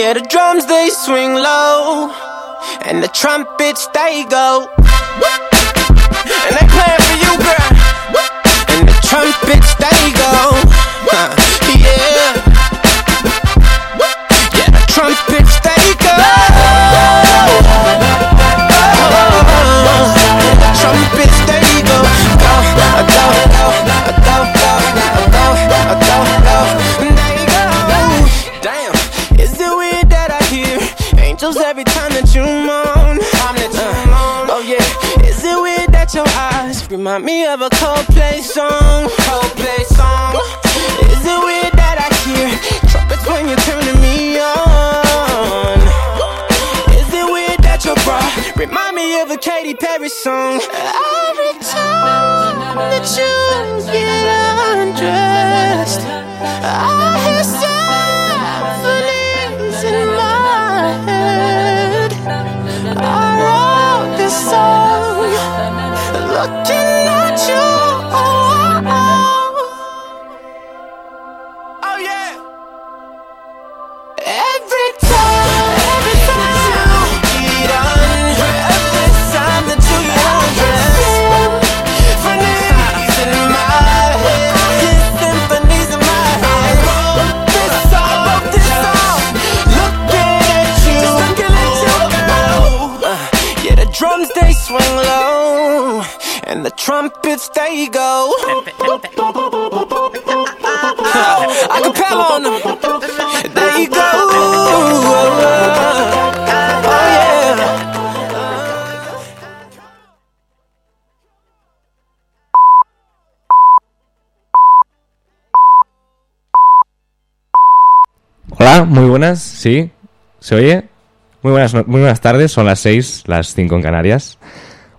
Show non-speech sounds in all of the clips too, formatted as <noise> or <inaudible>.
yeah, the drums they swing low, and the trumpets they go. And they playing for you, girl. And the trumpets they go. Huh, remind me of a Coldplay song? Coldplay song. Is it weird that I hear trumpets when you're turning me on? Is it weird that your bra remind me of a Katy Perry song? Every time that you get undressed, I hear symphonies in my head. I wrote this song looking and the trumpets. There you go. Oh. Hola, muy buenas, sí, ¿se oye? Muy buenas, muy buenas tardes, son las 6, las 5 en Canarias.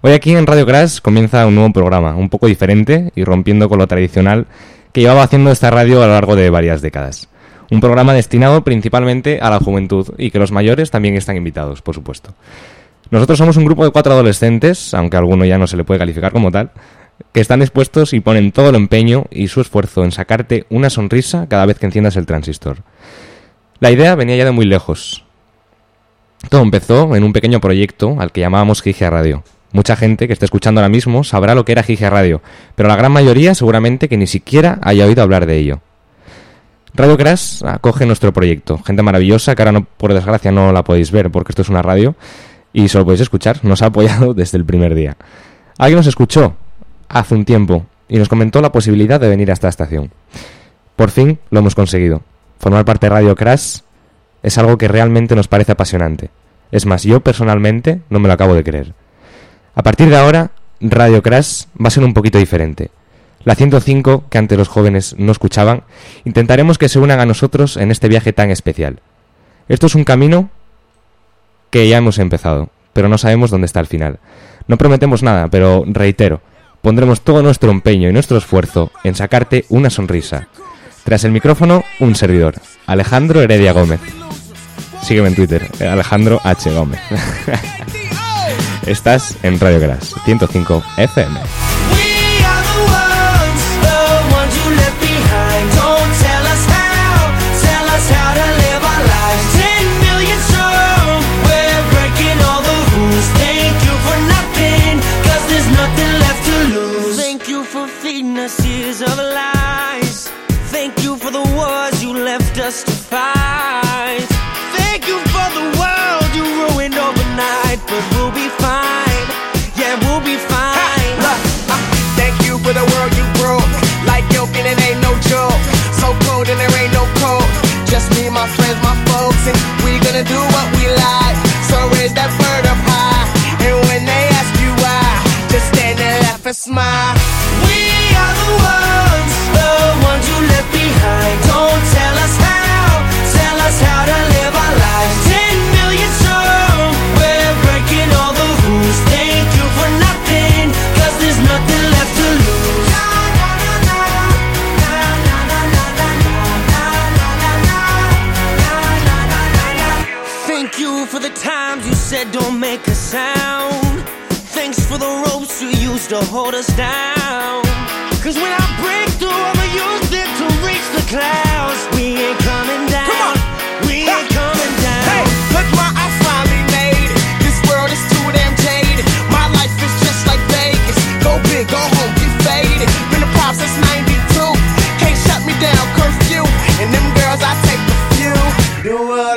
Hoy aquí en Radio Crash comienza un nuevo programa, un poco diferente y rompiendo con lo tradicional que llevaba haciendo esta radio a lo largo de varias décadas. Un programa destinado principalmente a la juventud y que los mayores también están invitados, por supuesto. Nosotros somos un grupo de cuatro adolescentes, aunque a alguno ya no se le puede calificar como tal, que están dispuestos y ponen todo el empeño y su esfuerzo en sacarte una sonrisa cada vez que enciendas el transistor. La idea venía ya de muy lejos. Todo empezó en un pequeño proyecto al que llamábamos Gigia Radio. Mucha gente que esté escuchando ahora mismo sabrá lo que era Gigia Radio, pero la gran mayoría seguramente que ni siquiera haya oído hablar de ello. Radio Crash acoge nuestro proyecto. Gente maravillosa que ahora no, por desgracia no la podéis ver porque esto es una radio y solo podéis escuchar. Nos ha apoyado <laughs> desde el primer día. Alguien nos escuchó hace un tiempo y nos comentó la posibilidad de venir a esta estación. Por fin lo hemos conseguido. Formar parte de Radio Crash es algo que realmente nos parece apasionante. Es más, yo personalmente no me lo acabo de creer. A partir de ahora, Radio Crash va a ser un poquito diferente. La 105, que antes los jóvenes no escuchaban, intentaremos que se unan a nosotros en este viaje tan especial. Esto es un camino que ya hemos empezado, pero no sabemos dónde está el final. No prometemos nada, pero reitero, pondremos todo nuestro empeño y nuestro esfuerzo en sacarte una sonrisa. Tras el micrófono, un servidor, Alejandro Heredia Gómez. Sígueme en Twitter, Alejandro H. Gómez. <laughs> Estás en Radio Gras 105 FM. Do what we like. So raise that bird up high. And when they ask you why, just stand and laugh and smile. Used to hold us down. Cause when I break through, I'ma use it to reach the clouds. We ain't coming down. Come on. We ain't coming down. Hey, look what I finally made. This world is too damn jaded. My life is just like Vegas. Go big, go home, get faded. Been a pop since 92. Can't shut me down, curfew. And them girls, I take the few. Do what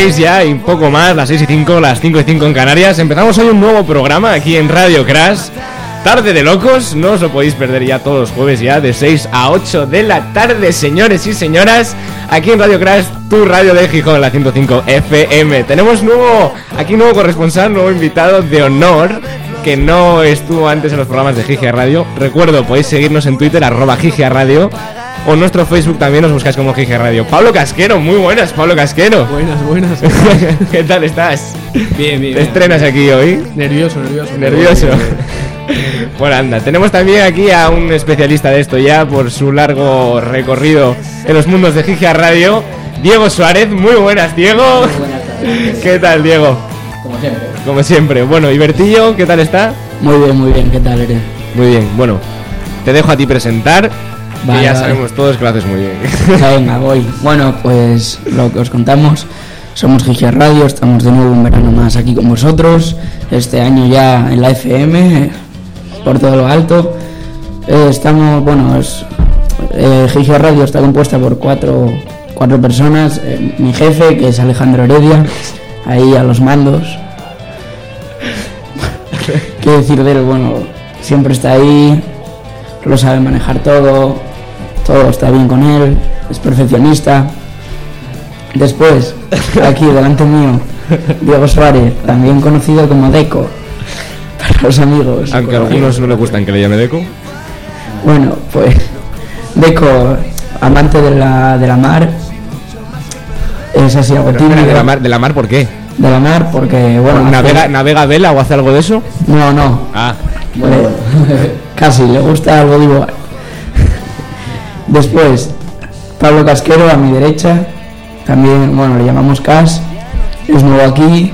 6 ya y poco más, las 6 y 5, las 5 y 5 en Canarias. Empezamos hoy un nuevo programa aquí en Radio Crash. Tarde de locos, no os lo podéis perder ya todos los jueves ya de 6 a 8 de la tarde, señores y señoras. Aquí en Radio Crash, tu radio de Gijón, la 105 FM. Tenemos nuevo, aquí nuevo corresponsal, nuevo invitado de honor que no estuvo antes en los programas de Gigia Radio. Recuerdo, podéis seguirnos en Twitter, arroba Gigia Radio. O en nuestro Facebook también os buscáis como Gigia Radio. Pablo Casquero, muy buenas, Pablo Casquero. Buenas, buenas. <laughs> ¿Qué tal estás? Bien, bien. ¿Te estrenas aquí hoy? Nervioso, nervioso. Nervioso. <laughs> Bueno, anda, tenemos también aquí a un especialista de esto ya por su largo recorrido en los mundos de Gigia Radio, Diego Suárez. Muy buenas, Diego. Buenas tardes. ¿Qué tal, Diego? Como siempre. Como siempre. Bueno, ¿y Bertillo, qué tal está? Muy bien, muy bien. ¿Qué tal eres? Muy bien, bueno, te dejo a ti presentar, Vale, ya vale. sabemos todos que lo haces muy bien. <laughs> Venga, voy. Bueno, pues lo que os contamos, somos Gigia Radio, estamos de nuevo un verano más aquí con vosotros. este año ya en la FM, por todo lo alto. Eh, estamos, bueno, es, eh, Radio está compuesta por cuatro, cuatro personas. eh, mi jefe, que es Alejandro Heredia, ahí a los mandos. <laughs> ¿Qué decir de él? Bueno, siempre está ahí, lo sabe manejar todo, todo está bien con él, es perfeccionista. Después, aquí delante mío, Diego Suárez, también conocido como Deco, para los amigos. Aunque a algunos no le gustan que le llame Deco. Bueno, pues Deco, amante de la, de la mar, es así algo tímido. ¿De la mar, de la mar por qué? De la mar, porque, bueno... hace- ¿Navega, ¿Navega vela o hace algo de eso? No, no, Ah, Le- <laughs> casi, le gusta el bodyboard. Después, Pablo Casquero a mi derecha. También, bueno, le llamamos Cas. Es nuevo aquí.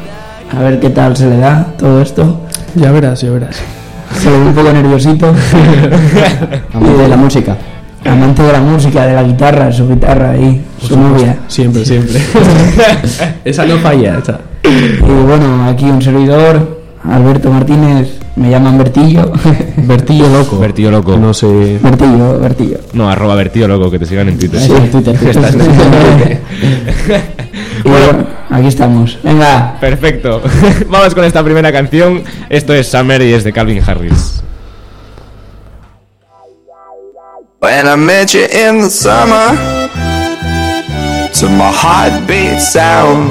A ver qué tal se le da todo esto. Ya verás, ya verás. Se le ve un poco nerviosito. <laughs> Amante de la música. Amante de la música, de la guitarra, su guitarra ahí, su novia. Siempre, siempre. <laughs> esa no falla, esa. Y bueno, aquí un servidor, Alberto Martínez, me llaman Bertillo. <laughs> Bertillo loco. Bertillo loco. No sé. Bertillo, Bertillo. no, arroba Bertillo loco, que te sigan en Twitter. Sí, en Twitter. <laughs> Y bueno, aquí estamos. Venga. Perfecto. <laughs> Vamos con esta primera canción. Esto es Summer y es de Calvin Harris. When I met you in the summer, to my heartbeat sound,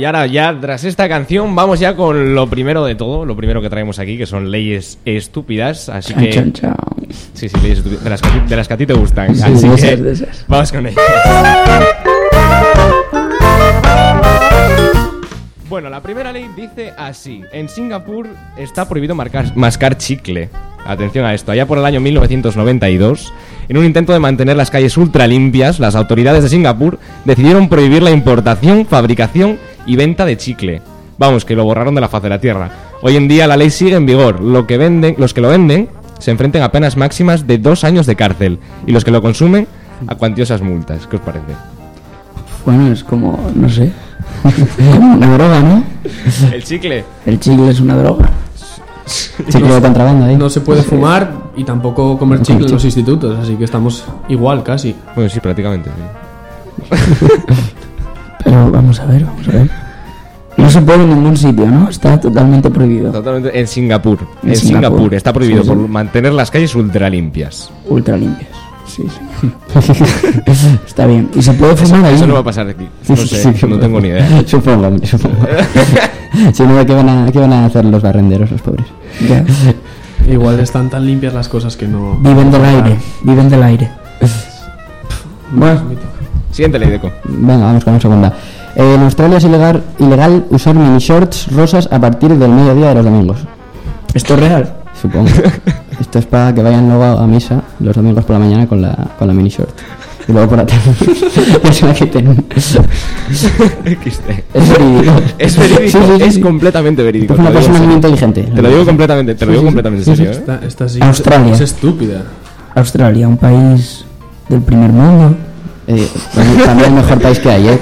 Y ahora ya tras esta canción vamos ya con lo primero de todo, lo primero que traemos aquí, que son leyes estúpidas. Así que... Sí, sí, leyes estúpidas, de las, que, a ti- de las que a ti te gustan. Sí, así que esas, de esas. vamos con ellas. Bueno, la primera ley dice así. En Singapur está prohibido marcar- mascar chicle. Atención a esto. Allá por el año 1992, en un intento de mantener las calles ultra limpias, las autoridades de Singapur decidieron prohibir la importación, fabricación y venta de chicle. Vamos, que lo borraron de la faz de la tierra. Hoy en día la ley sigue en vigor. Lo que venden, los que lo venden se enfrentan a penas máximas de dos años de cárcel y los que lo consumen a cuantiosas multas. ¿Qué os parece? Bueno, es como, no sé, como <laughs> una droga, ¿no? El chicle. El chicle es una droga. Chicle de contrabando ahí. No se puede fumar y tampoco comer chicle en los institutos, así que estamos igual casi. Bueno, sí, prácticamente. sí. <laughs> Pero vamos a ver, vamos a ver. No se puede en ningún sitio, ¿no? Está totalmente prohibido. Totalmente en Singapur. En, En Singapur. Singapur. está prohibido Sí, sí. por mantener las calles ultra limpias. Ultra limpias. Sí, sí. <laughs> Está bien. ¿Y se puede fumar ahí? Eso no va a pasar aquí. No sé, no tengo ni idea. <laughs> Supongo, supongo. <laughs> si no, ¿qué van, a, ¿qué van a hacer los barrenderos, los pobres? Ya. Igual están tan limpias las cosas que no. Viven del aire, viven del aire. Bueno, Siguiente ley, Deco. Venga, vamos con la segunda. Eh, en Australia es ilegal, ilegal usar mini shorts rosas a partir del mediodía de los domingos. ¿esto es real? Supongo. <laughs> Esto es para que vayan luego a misa los domingos por la mañana con la, con la mini short. Y luego por la tarde <laughs> ya se la quiten. XD. Es verídico. Es verídico, Sí, sí, sí, es completamente verídico. Es te una lo digo persona muy inteligente. Te lo digo completamente, te lo digo completamente en serio, ¿eh? Esta, esta sí Australia. es estúpida. Australia, un país del primer mundo. Eh, también- el mejor país que hay, ¿eh?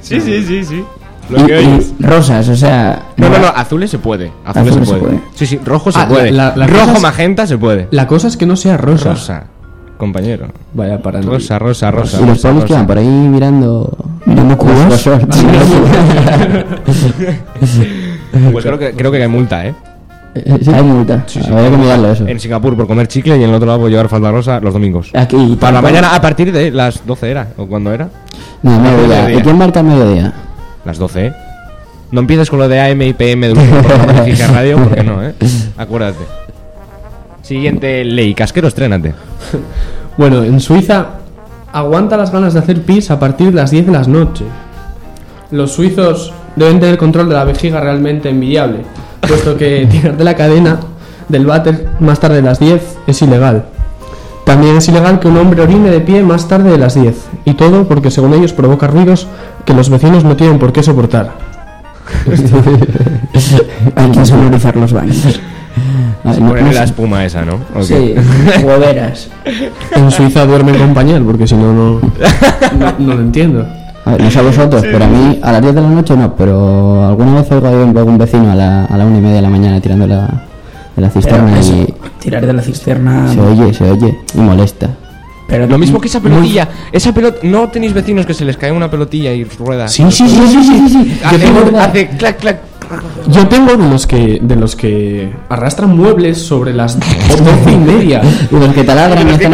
Sí, sí, sí, sí. Y, Lo que y rosas, o sea. No, no, no, azules se puede. Azules, Azules se, se puede. Sí, sí, rojo se Ah, puede. la- la- la rojo, cosa es- magenta se puede. La cosa es que no sea rosa. Rosa, compañero. Vaya para no. Rosa, rosa, rosa. Y los rosa, pobres que rosa. van por ahí mirando. Mirando cubos. los shorts. <laughs> <laughs> Pues creo que, creo que hay multa, ¿eh? Eh, sí. Hay multa. Habría que mirarlo eso. En Singapur por comer chicle y en el otro lado por llevar falda rosa los domingos. Aquí. Para la mañana a partir de las 12 era, o cuando era. No, mediodía. mediodía. ¿Y quién marca el mediodía? Las 12, ¿eh? No empieces con lo de AM y PM de un Radio, porque no, ¿eh? Acuérdate. Siguiente ley, casquero, estrénate. <laughs> Bueno, en Suiza aguanta las ganas de hacer pis a partir de las 10 de la noche. Los suizos deben tener control de la vejiga realmente envidiable, puesto que tirar de la cadena del váter más tarde de las 10 es ilegal. También es ilegal que un hombre orine de pie más tarde de las 10, y todo porque según ellos provoca ruidos que los vecinos no tienen por qué soportar. <laughs> Hay que sonorizar los baños. No- no la espuma esa, ¿no? Sí, <laughs> hueveras. En Suiza duermen con pañal, porque si no, no, no, no lo entiendo. No sé a vosotros, pero a mí a las 10 de la noche no, pero alguna vez oigo a algún vecino a la, a la una y media de la mañana tirando la, de la cisterna eso, y tirar de la cisterna. se oye, se oye y molesta. Pero Lo mismo que esa pelotilla. Esa pelota. ¿No tenéis vecinos que se les cae una pelotilla y rueda? Sí, sí, sí, sí, sí, sí. Yo Hace, hace clac, clac. Yo tengo de los que de los que arrastran muebles sobre las doce y media. Y los que taladran Los que.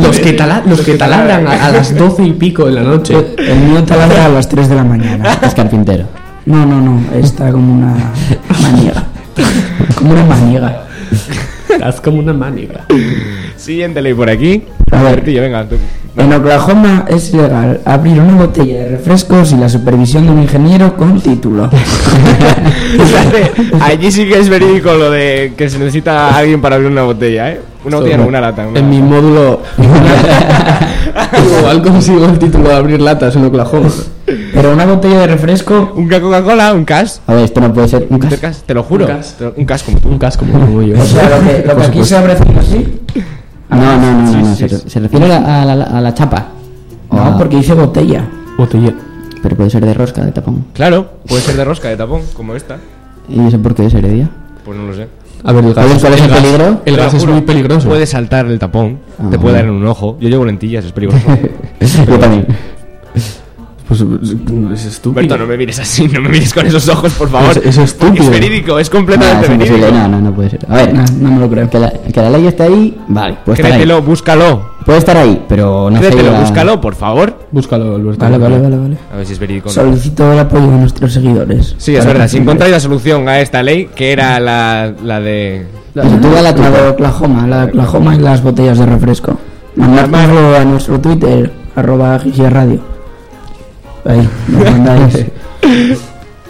Los que, tala- los que taladran a, a las doce y pico de la noche. El mío taladra a las 3 de la mañana. Es carpintero. No, no, no. Está como una maniega. Como una maniega. Haz como una maniga. Siguiente ley por aquí. A ver. Martillo, venga. tú. En Oklahoma es ilegal abrir una botella de refrescos sin la supervisión de un ingeniero con título. <laughs> Allí sí que es verídico lo de que se necesita alguien para abrir una botella, ¿eh? Una botella, no, una lata. una En mi módulo <laughs> igual consigo el título de abrir latas en Oklahoma. Pero una botella de refresco. Un Coca-Cola, un cas. A ver, esto no puede ser un cas- cas, te lo juro. Un cas. Un cas como tú. Un casco como yo. O sea, lo que, lo que aquí se abre así. No, no, no, no, no, sí, se, sí. re- se refiere a la, a la- a la chapa. No, porque dice botella. Botella. Pero puede ser de rosca, de tapón. Claro, puede ser de rosca, de tapón, como esta. ¿Y eso por qué es heredia? Pues no lo sé. A ver, el gas, ¿Sabes cuál es el gas- peligro? El Te lo gas es juro, muy peligroso. Puede saltar el tapón, Ah, te puede dar en un ojo. Yo llevo lentillas, es peligroso. <laughs> Yo también. Pues es estúpido. Berto, no me mires así, no me mires con esos ojos, por favor. Es- es estúpido. Es verídico, es completamente es imposible, verídico. no, no, no puede ser. A ver, No, no me lo creo. que la, que la ley esté ahí, vale, puede estar ahí. Créetelo, búscalo. Puede estar ahí, pero no sé. Créetelo, la- búscalo, por favor. Búscalo, Alberto. Vale, vale, vale, vale. A ver si es verídico. Solicito el apoyo de nuestros seguidores. Sí, es verdad. Si encontráis la solución a esta ley, que era la, la de. Pues La de Oklahoma, la de Oklahoma y las botellas de refresco. Mandárnoslo a nuestro Twitter, arroba Radio. Ahí, nos <laughs> mandáis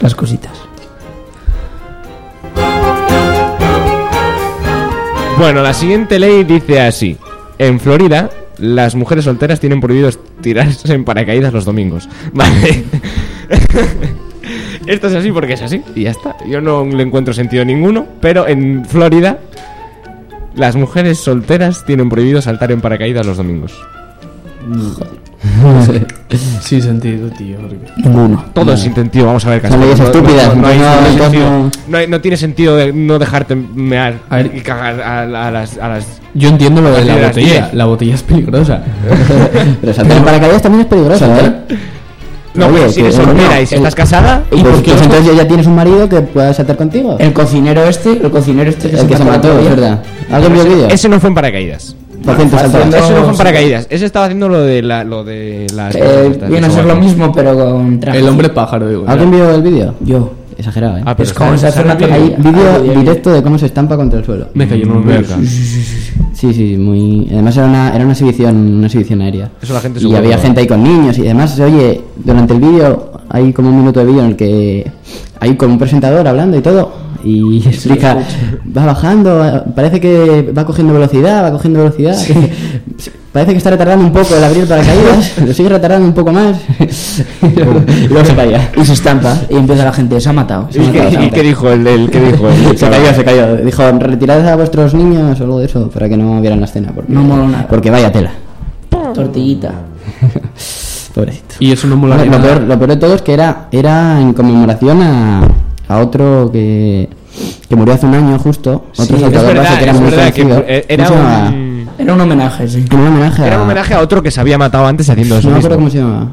las cositas. Bueno, la siguiente ley dice así: En Florida, las mujeres solteras tienen prohibido tirarse en paracaídas los domingos. <laughs> Vale. <laughs> Esto es así porque es así y ya está. Yo no le encuentro sentido ninguno, pero en Florida las mujeres solteras tienen prohibido saltar en paracaídas los domingos. Sí, sentido, tío. Ninguno. Todo es sentido, vamos a ver. Son leyes no- no- estúpidas, No, hay, no no- sentido, no- no no tiene sentido de no dejarte mear A ver. y cagar a, a las, a las Yo entiendo lo de la botella. 10. La botella es peligrosa. <laughs> Pero saltar en paracaídas también es peligroso, ¿eh? No, Oye, pero si que- eres soltera no, y si el- estás casada, Y pues, pues entonces ya tienes un marido que pueda saltar contigo. El cocinero este, el cocinero este El que se mató, es verdad. ¿Alguien vio el vídeo? ese no fue en paracaídas. Ese no sí. paracaídas. Ese estaba haciendo lo de la, lo de las. De viene a ser lo mismo, pero con traje. El hombre pájaro, digo. ¿Alguien vio el vídeo? Yo. Exagerado, ¿eh? Ah, pero Es como se hace una Hay vídeo. directo de cómo se estampa contra el suelo. Me cayó veo. Verga. Sí, sí, muy. Además era una, era una exhibición, una exhibición aérea. Eso la gente Y había gente ahí con niños y además se oye durante el vídeo hay como un minuto de vídeo en el que hay como un presentador hablando y todo y <laughs> explica va bajando, parece que va cogiendo velocidad, va cogiendo velocidad. <laughs> parece que está retardando un poco el abrir el paracaídas, <laughs> lo sigue retardando un poco más y luego se caía. Y se estampa y empieza la gente, se ha matado. Se ha ¿Y matado, se ha qué, y matado. qué dijo el, el qué dijo el Se cayó, se cayó. Dijo, retirad a vuestros niños o algo de eso para que no vieran la escena. Porque, No mola nada. Porque vaya tela. Tortillita. Pobrecito. Y eso no mola Lo, ni lo nada. peor, lo peor de todo es que era, era en conmemoración a, a otro que, que murió hace un año justo. Otro Sí, Es saltador verdad, base que era es muy verdad que conocido. eh, ¿Cómo era un, Era un homenaje, sí. Era un homenaje a... era un homenaje a otro que se había matado antes haciendo eso No me acuerdo cómo se llamaba.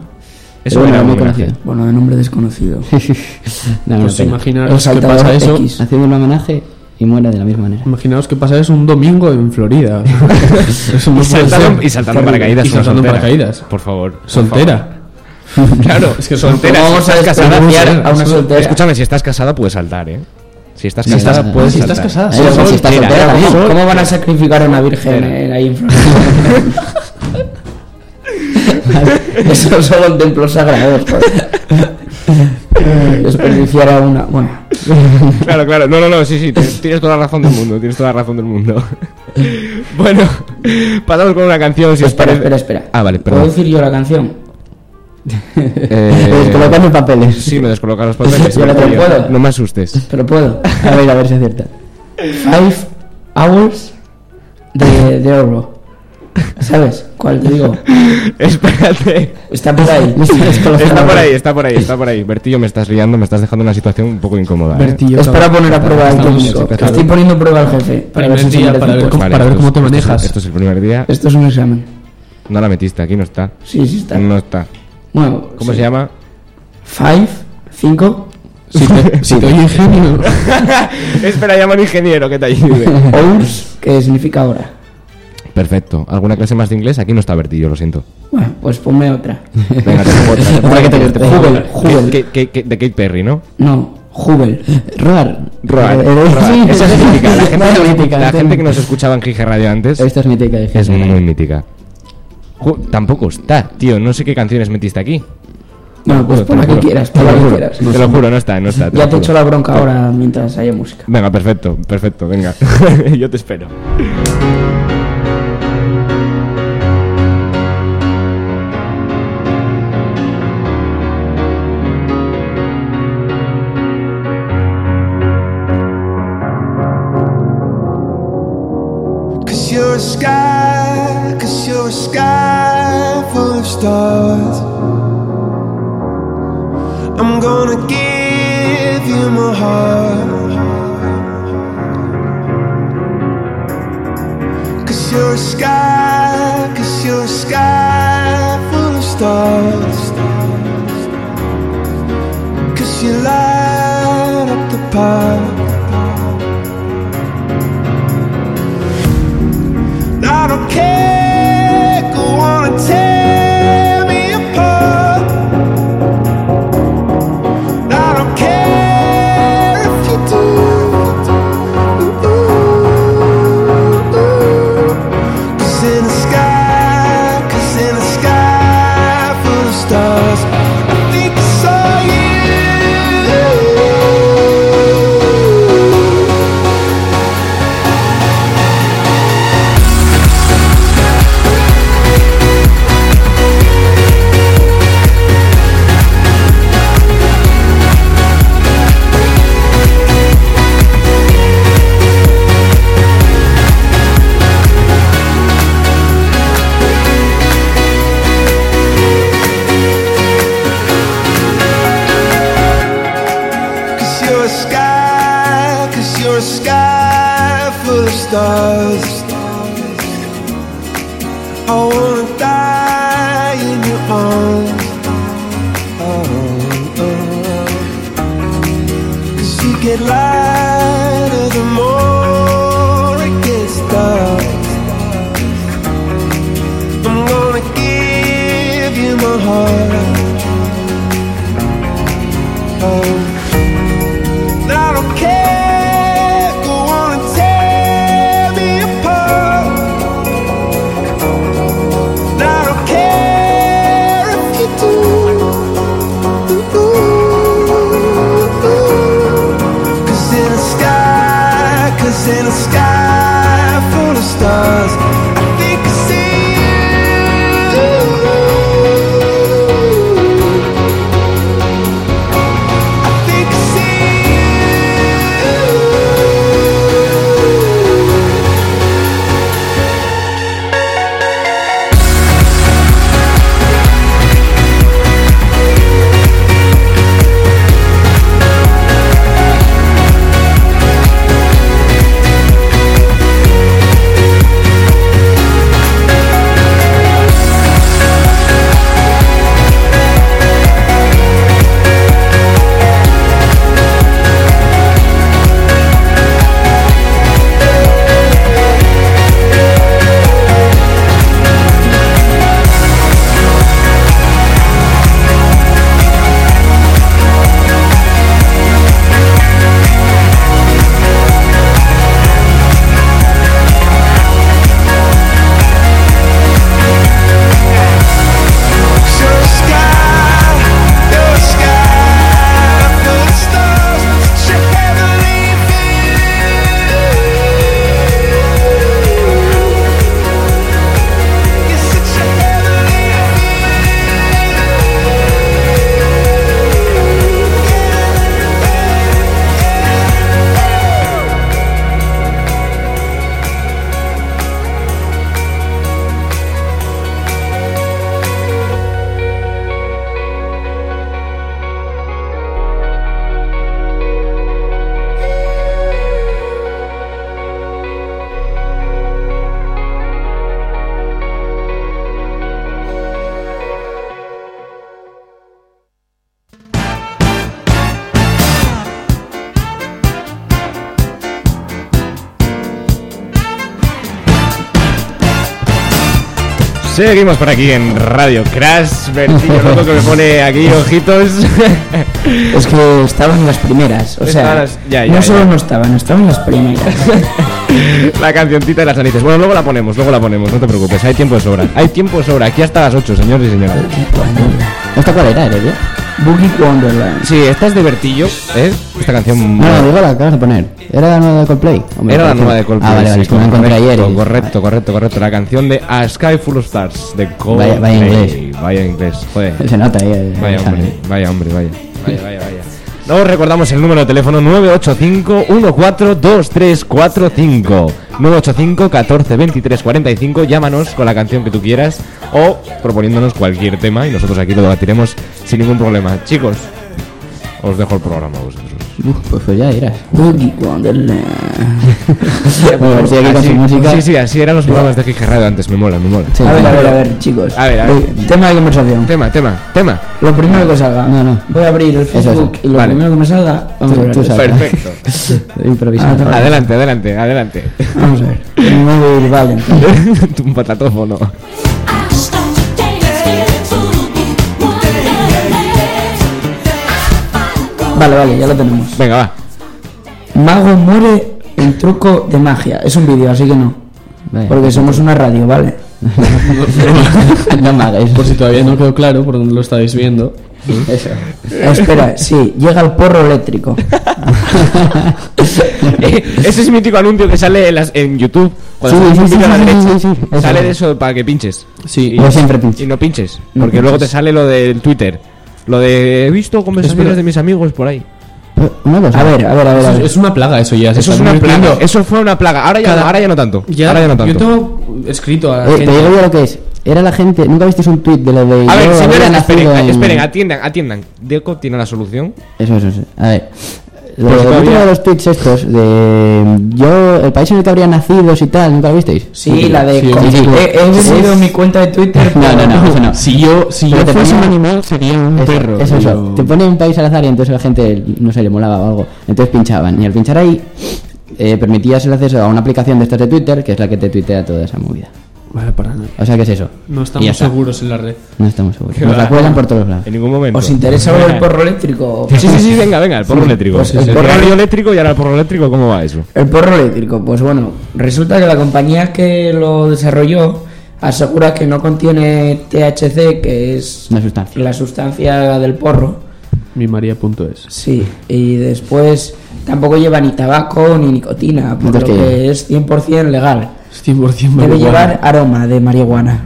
Eso bueno, era un muy homenaje. conocido. Bueno, de nombre desconocido. <laughs> No, Pues imaginaos que pasa eso. X. Haciendo un homenaje y muere de la misma manera. Imaginaos que pasa eso un domingo en Florida. <laughs> eso no Y saltando, y saltando paracaídas. Y una saltando soltera. paracaídas. Por favor. por Soltera. favor. <laughs> Claro, Es que soltera. ¿Cómo si vamos a estás casada, a una soltera? Escúchame, si estás casada puedes saltar, ¿eh? Si estás Si casada estás- puedes si estás casada, pues si estás soltera también. ¿Cómo, cómo van a sacrificar a una virgen eh, ahí en? <laughs> Eso solo en templos sagrados. joder. Desperdiciar a una. Bueno, Claro, claro. No, no, no, sí, sí. tienes- toda la razón del mundo. Tienes toda la razón del mundo. <laughs> bueno, <laughs> pasamos con una canción. Si os espera, parece. espera, espera. Ah, vale, ¿Puedo perdón. decir yo la canción? Eh, Colocando papeles. Sí, me descolocan los papeles. <laughs> No puedo. Me asustes. Pero puedo. A ver, a ver si acierta. Five Hours de, de Oro. ¿Sabes cuál te digo? <laughs> Espérate. Está por ahí. <laughs> Está por ahí, está por ahí, está por ahí. Bertillo, me estás liando, me estás dejando en una situación un poco incómoda. ¿eh? Bertillo, Es para poner a prueba técnico. empezando. Estoy poniendo a prueba al jefe. Para ver si día, para ver cómo- para ver esto es- te esto es- manejas. Esto es el primer día. Esto es un examen. No la metiste, aquí no está. Sí, sí está. No está. Bueno, ¿Cómo sí. se llama? Five, cinco, Si te, <laughs> si te oye ingenio. <laughs> Espera, llama al ingeniero que te ayude. <laughs> hours, que significa hora. Perfecto. ¿Alguna clase más de inglés? Aquí no está Bertillo, lo siento. Bueno, pues ponme otra. Venga, te pongo otra. Para que te- Jubel, Jubel. De Kate Perry, ¿no? No, Jubel. Roar. Roar. Eh, eh, Esa es mítica. La gente, la gente que nos escuchaba en Gige Radio antes Esta es mítica. es muy mítica. Tampoco está, tío. No sé qué canciones metiste aquí. Bueno, pues pon la que quieras, pon lo la que quieras. Te lo juro, no está, no está. Ya te echo la bronca ahora mientras haya música. Venga, perfecto, perfecto, venga. <laughs> Yo te espero. you're a sky, cause you're a sky full of stars. Cause you like Seguimos por aquí en Radio Crash. Bertillo loco que me pone aquí ojitos. <laughs> Es que estaban en las primeras. O sea, ya, ya, no solo ya. no estaban, estaban las primeras. <laughs> la cancioncita de las narices. Bueno, luego la ponemos, luego la ponemos, no te preocupes. Hay tiempo de sobra. Hay tiempo de sobra. Aquí hasta las 8, señores y señoras. ¿Esta cuál era, Heredia? Boogie Wonderland. Sí, esta es de Bertillo, ¿eh? Esta canción. No, digo la acabas de poner. ¿Era la nueva de Coldplay? ¿O me Era la nueva de Coldplay. Ah, vale, vale, es que me encontré ayer. correcto, y- correcto, correcto, correcto. La canción de A Sky Full of Stars de Coldplay. Vaya- vaya inglés. Vaya inglés, joder. <laughs> Se nota ahí. eh, Vaya hombre, vaya hombre, vaya. Vaya, vaya, vaya. Luego recordamos el número de teléfono 985-142345. 985 14 23 45. Llámanos con la canción que tú quieras o proponiéndonos cualquier tema y nosotros aquí lo debatiremos sin ningún problema. Chicos, os dejo el programa a vosotros. Uf, pues, pues ya irás. Boogie Wonderland. <laughs> bueno, a ver si aquí con su música. Sí, sí, así eran los programas de Kike Radio antes, me mola, me mola. Sí. A ver, a ver, a ver, chicos. A ver, a ver. Tema de conversación. Tema, tema, tema. Lo primero que salga. No, no. Voy a abrir el Facebook y lo Vale. primero que me salga. Vamos a ver. Perfecto. <laughs> Improvisando. Ah, Adelante, adelante, adelante. Vamos a ver. <laughs> Mi móvil, vale. Un patatófono. Vale, vale, ya lo tenemos. Venga, va. Mago muere en truco de magia. Es un vídeo, así que no. Vaya. Porque somos una radio, ¿vale? <laughs> no me hagáis. Por si todavía no quedó claro por dónde lo estáis viendo. Eso. Espera, sí, llega el porro eléctrico. <laughs> Eh, Ese es mítico anuncio que sale en, las- en YouTube. Cuando Sí, sí, sí, a la sí, derecha, sí, sí, sí. Sale de eso para que pinches. Sí, Yo siempre pincho. Y no pinches. No Porque luego te pinches. sale lo del Twitter. Lo de he visto conversaciones de mis amigos por ahí. Una cosa. A ver, a ver, a ver. A es, ver. es una plaga eso ya. se Eso es una plaga. Eso fue una plaga. Ahora ya, Cada- no, ahora ya no tanto. Ya, ahora ya no tanto. Yo tengo escrito a la Eh, te gente. digo yo lo que es. Era la gente. ¿Nunca visteis un tweet de lo de. A ver, señores, esperen, en- esperen, atiendan, atiendan. Deco tiene la solución. Eso, eso, eso. A ver. Lo, Pues último de los tweets estos de. Yo, el país en el que habría nacido y tal, ¿nunca lo visteis? Sí, la de. Sí, sí, sí. He, vendido mi cuenta de Twitter. No, no, no, <laughs> eso no. Si yo, si yo te fuese un animal, sería un Eso, perro. eso, eso. Yo- Te pone un país al azar y entonces la gente, no sé, le molaba o algo. Entonces pinchaban. Y al pinchar ahí, eh, permitías el acceso a una aplicación de estas de Twitter, que es la que te tuitea toda esa movida. Vale, para nada. O sea, ¿qué es eso? No estamos seguros en la red. No estamos seguros. <laughs> Nos la va. cuelan por todos lados. En ningún momento. ¿Os interesa del porro eléctrico? <laughs> Sí, sí, sí, venga, venga, el porro eléctrico. pues el el porro porro- eléctrico y ahora el porro eléctrico, ¿cómo va eso? El porro eléctrico, pues bueno, resulta que la compañía que lo desarrolló asegura que no contiene THC, que es sustancia. la sustancia del porro. Mi María.es. Sí, y después tampoco lleva ni tabaco ni nicotina, por lo Entonces, ¿qué que es 100% legal. Es 100% Debe llevar aroma de marihuana.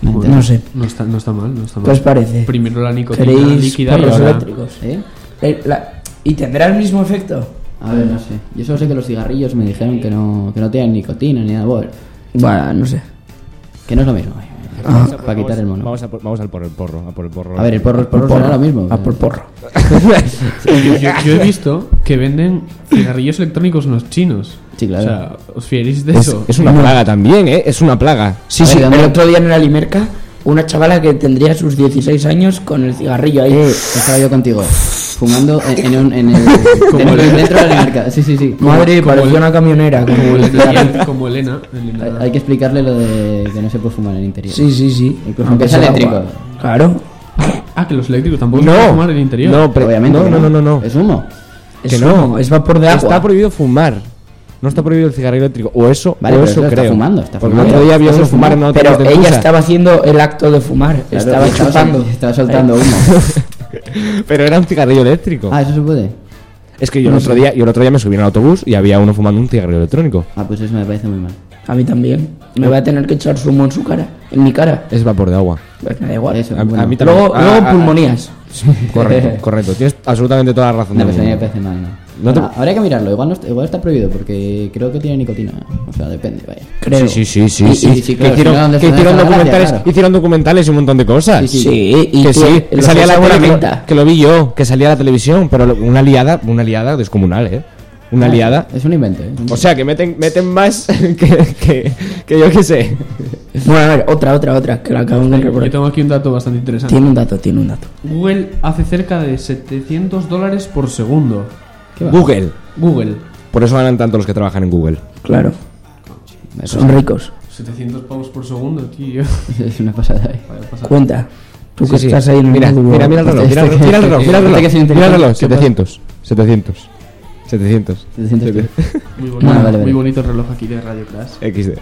Bueno, No sé. No está, no está mal, no está mal. ¿Qué os parece? Primero la nicotina ¿Queréis líquida y ahora... eléctricos? ¿Eh? Eh, la- ¿Y tendrá el mismo efecto? A ver, no sé. Yo solo sé que los cigarrillos me dijeron que no, que no tienen nicotina ni nada. Bueno, no sé. que no es lo mismo. Para quitar el mono. Vamos, a, por- vamos al por el porro. A por el porro. A ver, el porro, el porro será lo mismo. A por porro. <laughs> Yo, yo- yo he visto que venden cigarrillos electrónicos unos chinos. Sí, claro. O sea, ¿os fiaréis de Es, eso? es una plaga también, ¿eh? Es una plaga. Sí, A ver, sí, ¿dónde- el otro día en la Limerca, una chavala que tendría sus 16 años con el cigarrillo ahí. Eh, estaba yo contigo. Fumando en, en, un- en el. <laughs> en el- dentro de la mercado. Sí, sí, sí. Madre, como parecía el- una camionera. Como, el <laughs> como Elena. Elena. Hay, hay que explicarle lo de que no se puede fumar en el interior. Sí, sí, sí. Incluso aunque sea eléctrico. Claro. Ah, que los eléctricos tampoco se pueden fumar en el interior. No, pero Obviamente. No, no, no, no, no. Es humo. Que Es no. humo, es vapor de agua. Está prohibido fumar. No está prohibido el cigarrillo eléctrico. O eso, Vale, o pero eso está creo. fumando, está Porque fumando. el otro día es fumar en Pero ella estaba haciendo el acto de fumar. Claro, estaba estaba chupando. sol- Estaba soltando humo. <laughs> <laughs> Pero era un cigarrillo eléctrico. Ah, eso se puede. Es que yo el otro día, yo el otro día me subí en el autobús y había uno fumando un cigarrillo electrónico. Ah, pues eso me parece muy mal. A mí también. Me voy a tener que echar zumo en su cara. En mi cara. Es vapor de agua. Pues me da igual. Eso, A- a bueno. mí también. Luego, Ah, luego ah, pulmonías. Correcto, <laughs> correcto. Tienes absolutamente toda la razón. No, del pues a mí me mundo. parece mal, no. No te- Bueno, habría que mirarlo. Igual, no está, igual está prohibido porque creo que tiene nicotina. O sea, depende, vaya. Creo. Sí, sí, sí, Y- sí. y- sí, que claro, hicieron, si no, ¿dónde que está- hicieron dónde está la gracia? documentales, Claro. hicieron documentales y un montón de cosas. Sí, sí. Y que tú- sí, el que salía la tele, Buenaventa. que lo vi yo, que salía a la televisión, pero lo- una liada, una liada descomunal, ¿eh? Una Ah, liada. Es un invento, ¿eh? O sea, que meten, meten más <laughs> que, que, que yo que sé. Bueno, a ver, otra, otra, otra. Que la acabo de Yo aquí. tengo aquí un dato bastante interesante. Tiene un dato, tiene un dato. Google hace cerca de 700 dólares por segundo. Google. Google. Por eso ganan tanto los que trabajan en Google. Claro. Son ricos. 700 pavos por segundo, tío. <laughs> Es una pasada, ¿eh? Cuenta. Tú que Sí, sí. estás ahí en el mira, módulo. mira, mira el reloj, mira, el reloj, <laughs> mira el reloj, mira el reloj, mira el reloj, ¿Qué pasa? 700, 700, 700. 700. <laughs> Muy, bonito, el reloj aquí de Radio Crash. XD.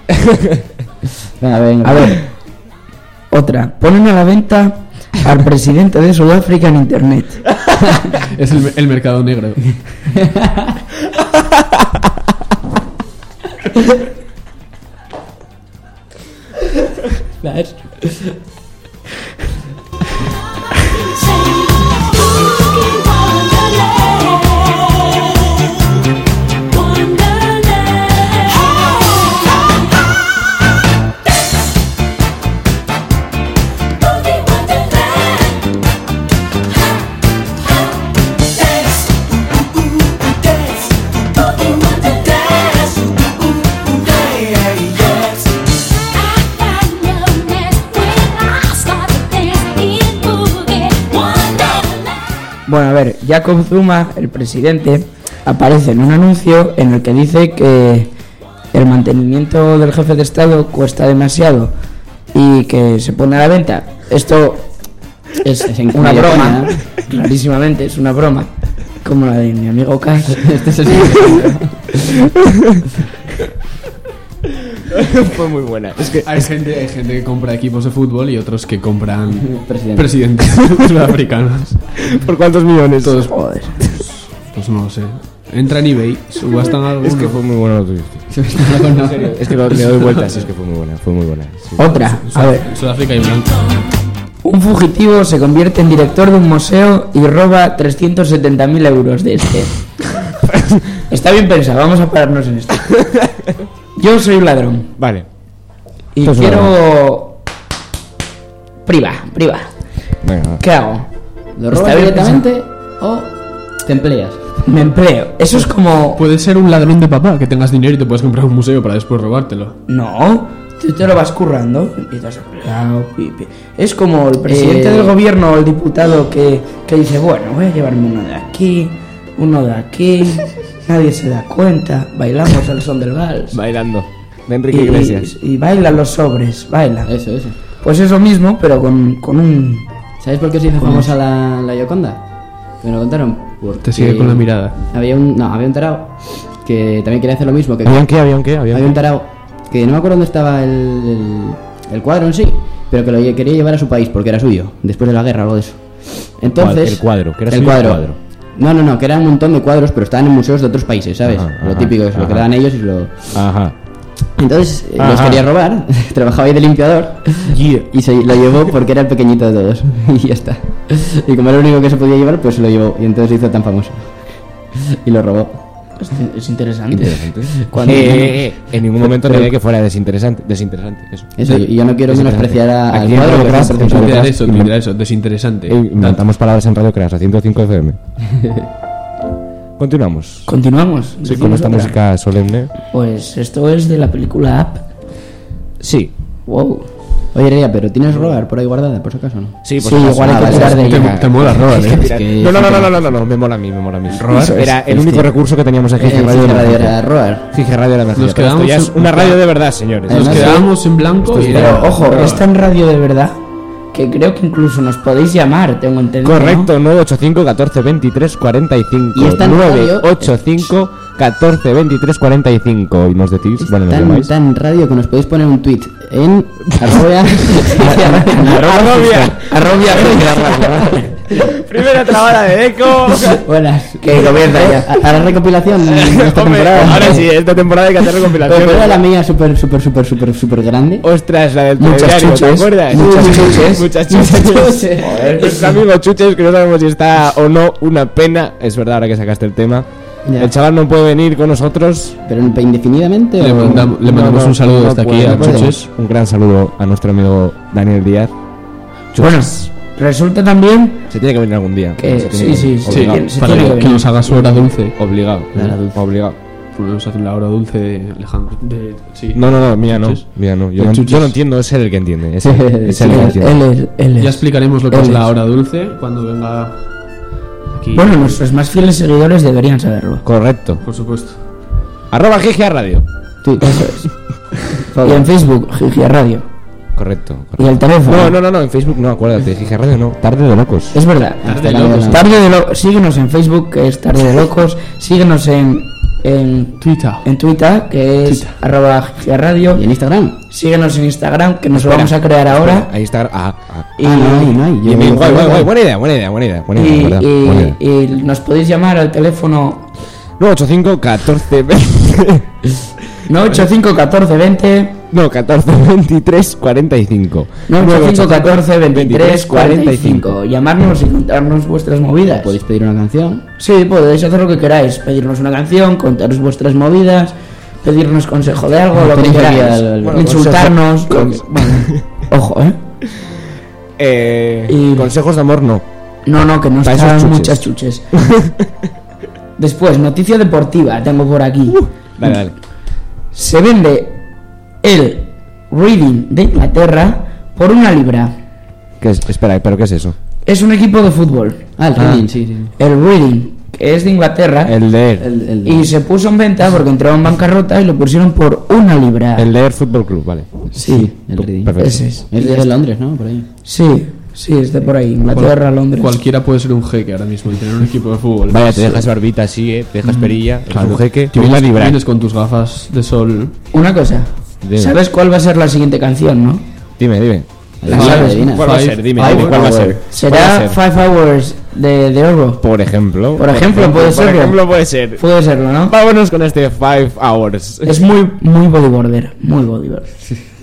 <laughs> venga, venga. A ver. Otra. Ponen a la venta al presidente de Sudáfrica en internet. <laughs> es el, el mercado negro. la es Bueno, a ver, Jacob Zuma, el presidente, aparece en un anuncio en el que dice que el mantenimiento del jefe de Estado cuesta demasiado y que se pone a la venta. Esto es Es en <laughs> una broma, clarísimamente es una broma, como la de mi amigo Cash. <laughs> Este es el <laughs> Fue muy buena. Es que Hay gente, hay gente que compra equipos de fútbol y otros que compran Presidente. presidentes sudafricanos. ¿Por cuántos millones? Todos, Joder. pues no lo sé. Entra en eBay, subastan algo. Es que fue muy buena la tuya. tío. Es que le doy vueltas, es que fue muy buena, fue muy buena. sí. Otra, a ver. Sudáfrica y blanco. Un fugitivo se convierte en director de un museo y roba 370.000 euros de este. Está bien pensado, vamos a pararnos en esto. Yo soy un ladrón Vale. y quiero... Priva, priva. Venga. ¿Qué hago? ¿Lo robas bien directamente o te empleas? <laughs> Me empleo. Eso es como... Puede ser un ladrón de papá, que tengas dinero y te puedes comprar un museo para después robártelo. No, tú te lo vas currando y te has empleado. pi, pi. Es como el presidente Eh. del gobierno o el diputado que, que dice, bueno, voy a llevarme uno de aquí, uno de aquí, <laughs> nadie se da cuenta, bailamos al son del vals. Bailando. De Y, Enrique Iglesias. y, y bailan los sobres, bailan. Eso, eso. Pues eso mismo, pero con, con un... ¿Sabes por qué se hizo famosa la, la Yoconda? Me lo contaron. Porque Te sigue con la mirada. Había un, no, había un tarao que también quería hacer lo mismo. Que ¿Habían qué? ¿Habían qué? ¿Habían había un qué? tarao que no me acuerdo dónde estaba el, el, el cuadro en sí, pero que lo quería llevar a su país porque era suyo, después de la guerra, algo de eso. Entonces, El cuadro, que era el cuadro. cuadro. No, no, no, que eran un montón de cuadros, pero estaban en museos de otros países, ¿sabes? Ajá, lo ajá, típico, es lo que dan ellos y lo. Ajá. Entonces eh, los Ajá. quería robar, <laughs> trabajaba ahí de limpiador y se lo llevó porque era el pequeñito de todos <laughs> y ya está. Y como era el único que se podía llevar, pues se lo llevó y entonces se hizo tan famoso. Y lo robó. Es, es interesante. Interesante. <laughs> Cuando- Eh, eh, eh, En ningún momento negué que fuera desinteresante. Desinteresante, eso. Eso, y yo no quiero menospreciar a- al cuadro. Radio que Crash, Crash, eso, eso, desinteresante. eh, Inventamos palabras en Radio Creas a 105 FM. Continuamos. Continuamos. Sí, con esta otra. música solemne. Pues esto es de la película Up. Sí. Wow. Oye, Rea, pero ¿tienes robar por ahí guardada, por si acaso no? Sí, Sí, igual hay que tirar de Te, ella. te mola robar, <laughs> ¿eh? Es que- No, no, no, no, no, no, no, no, me mola a mí, me mola a mí. Robar Eso es, era el único que- recurso que teníamos en Eh, Gige Radio radio era robar. Gige Radio de Emergencia. Nos quedamos ya es en- una radio de verdad, señores. Nos Además, quedamos en blanco y Pero era- ojo, era- es tan radio de verdad que creo que incluso nos podéis llamar, tengo entendido. ¿no? Correcto, 985 14 23 45. Y está en radio. 985 14 23 45. Y nos decís, Es bueno, nos tan, tan radio que nos podéis poner un tweet en <laughs> arroba <laughs> <laughs> Arrobia. Arrobia <laughs> Primera trabada de eco. <laughs> Buenas. Que comienza ya. A, a la recopilación de esta <laughs> Hombre, temporada. ahora sí, esta temporada hay que hacer Pero recopilación. ¿cuál era la mía súper, súper, súper, súper, súper grande? Ostras, la del Muchas telediario, ¿te chuches. acuerdas? Muchas chuches. Muchas chuches. Nuestro amigo Chuches, que no sabemos si está o no, una pena. Es verdad, ahora que sacaste el tema. Ya. El chaval no puede venir con nosotros. ¿Pero indefinidamente Le o...? mandam- le mandamos un saludo desde aquí puede, a no. Chuches. Un gran saludo a nuestro amigo Daniel Díaz. Bueno, Chuches. Resulta también Se tiene que venir algún día. que Se sí, tiene sí, que- sí, Sí, Obligado. que se para tiene que nos haga su hora dulce. Obligado. La hora dulce. Obligado. Nos hace la hora dulce de Alejandro. De, sí. No, no, no, mía no. Mía no. Yo, no, Chuches. yo no entiendo, es él el que entiende. Es <laughs> él, es él el que Él, entiende. él es, él es. Ya explicaremos lo que es la hora dulce cuando venga aquí. Bueno, nuestros más fieles seguidores deberían saberlo. Correcto. Por supuesto. Arroba GGA Radio. Tweet. Eso es. <laughs> y en Facebook, Gigia Radio. Correcto. Y el teléfono. No, no, no, no, en Facebook no, acuérdate, GGA Radio no. Tarde de locos. Es verdad. Tarde la locos. Tarde de Lo- Síguenos en Facebook, que es Tarde de Locos. Síguenos en, en, Twitter. en Twitter, que es Twitter. arroba Gigia Radio. ¿Y en Instagram? Síguenos en Instagram, que nos lo vamos a crear ahora. Ahí está. Ah, ah. Y, Ah, no hay, no hay. Yo- Bien, bien, guay, guay, yo- guay, buena idea, buena idea, buena idea, buena y, idea, ¿verdad? y- Buena idea. y nos podéis llamar al teléfono 985 14 20. 985 14 20 No, 14 23 45. 985 14 23 45. Llamarnos y contarnos vuestras movidas. Podéis pedir una canción. Sí, podéis hacer lo que queráis. Pedirnos una canción, contaros vuestras movidas, pedirnos consejo de algo, lo que queráis. al- Bueno, Insultarnos. que- bueno, ojo, ¿eh? <laughs> Eh, Y- Consejos de amor no. No, no, que nos traen chuches. muchas chuches. <laughs> Después, noticia deportiva, tengo por aquí. Dale, dale. Se vende el Reading de Inglaterra por una libra. ¿Qué es? Espera, ¿pero qué es eso? es un equipo de fútbol. Ah, el Reading, sí, sí. El Reading, que es de Inglaterra. El Leer. El, el- Y se puso en venta porque entró en bancarrota y lo pusieron por una libra. El Leer Fútbol Club, vale. Sí, el Reading. Perfecto. ese es. Es de Londres, ¿no? Por ahí. Sí, sí, es de por ahí. Inglaterra, Londres. Cualquiera puede ser un jeque ahora mismo y tener un equipo de fútbol. Vaya, te dejas barbita así, ¿eh? Te dejas perilla. Claro. Un jeque. Vienes con tus gafas de sol. Una cosa. Dime. ¿Sabes cuál va a ser la siguiente canción, no? Dime, dime. La sabes. adivina. ¿Cuál va a ser? Dime, ¿cuál va a ser? ¿Cuál Será ser? Five Hours de, de Oro. Por ejemplo. Por ejemplo, puede Por serlo. ejemplo, puede ser. Puede serlo, ¿no? Vámonos con este Five Hours. Es muy, muy bodyboarder. Muy bodyboarder. Five <laughs>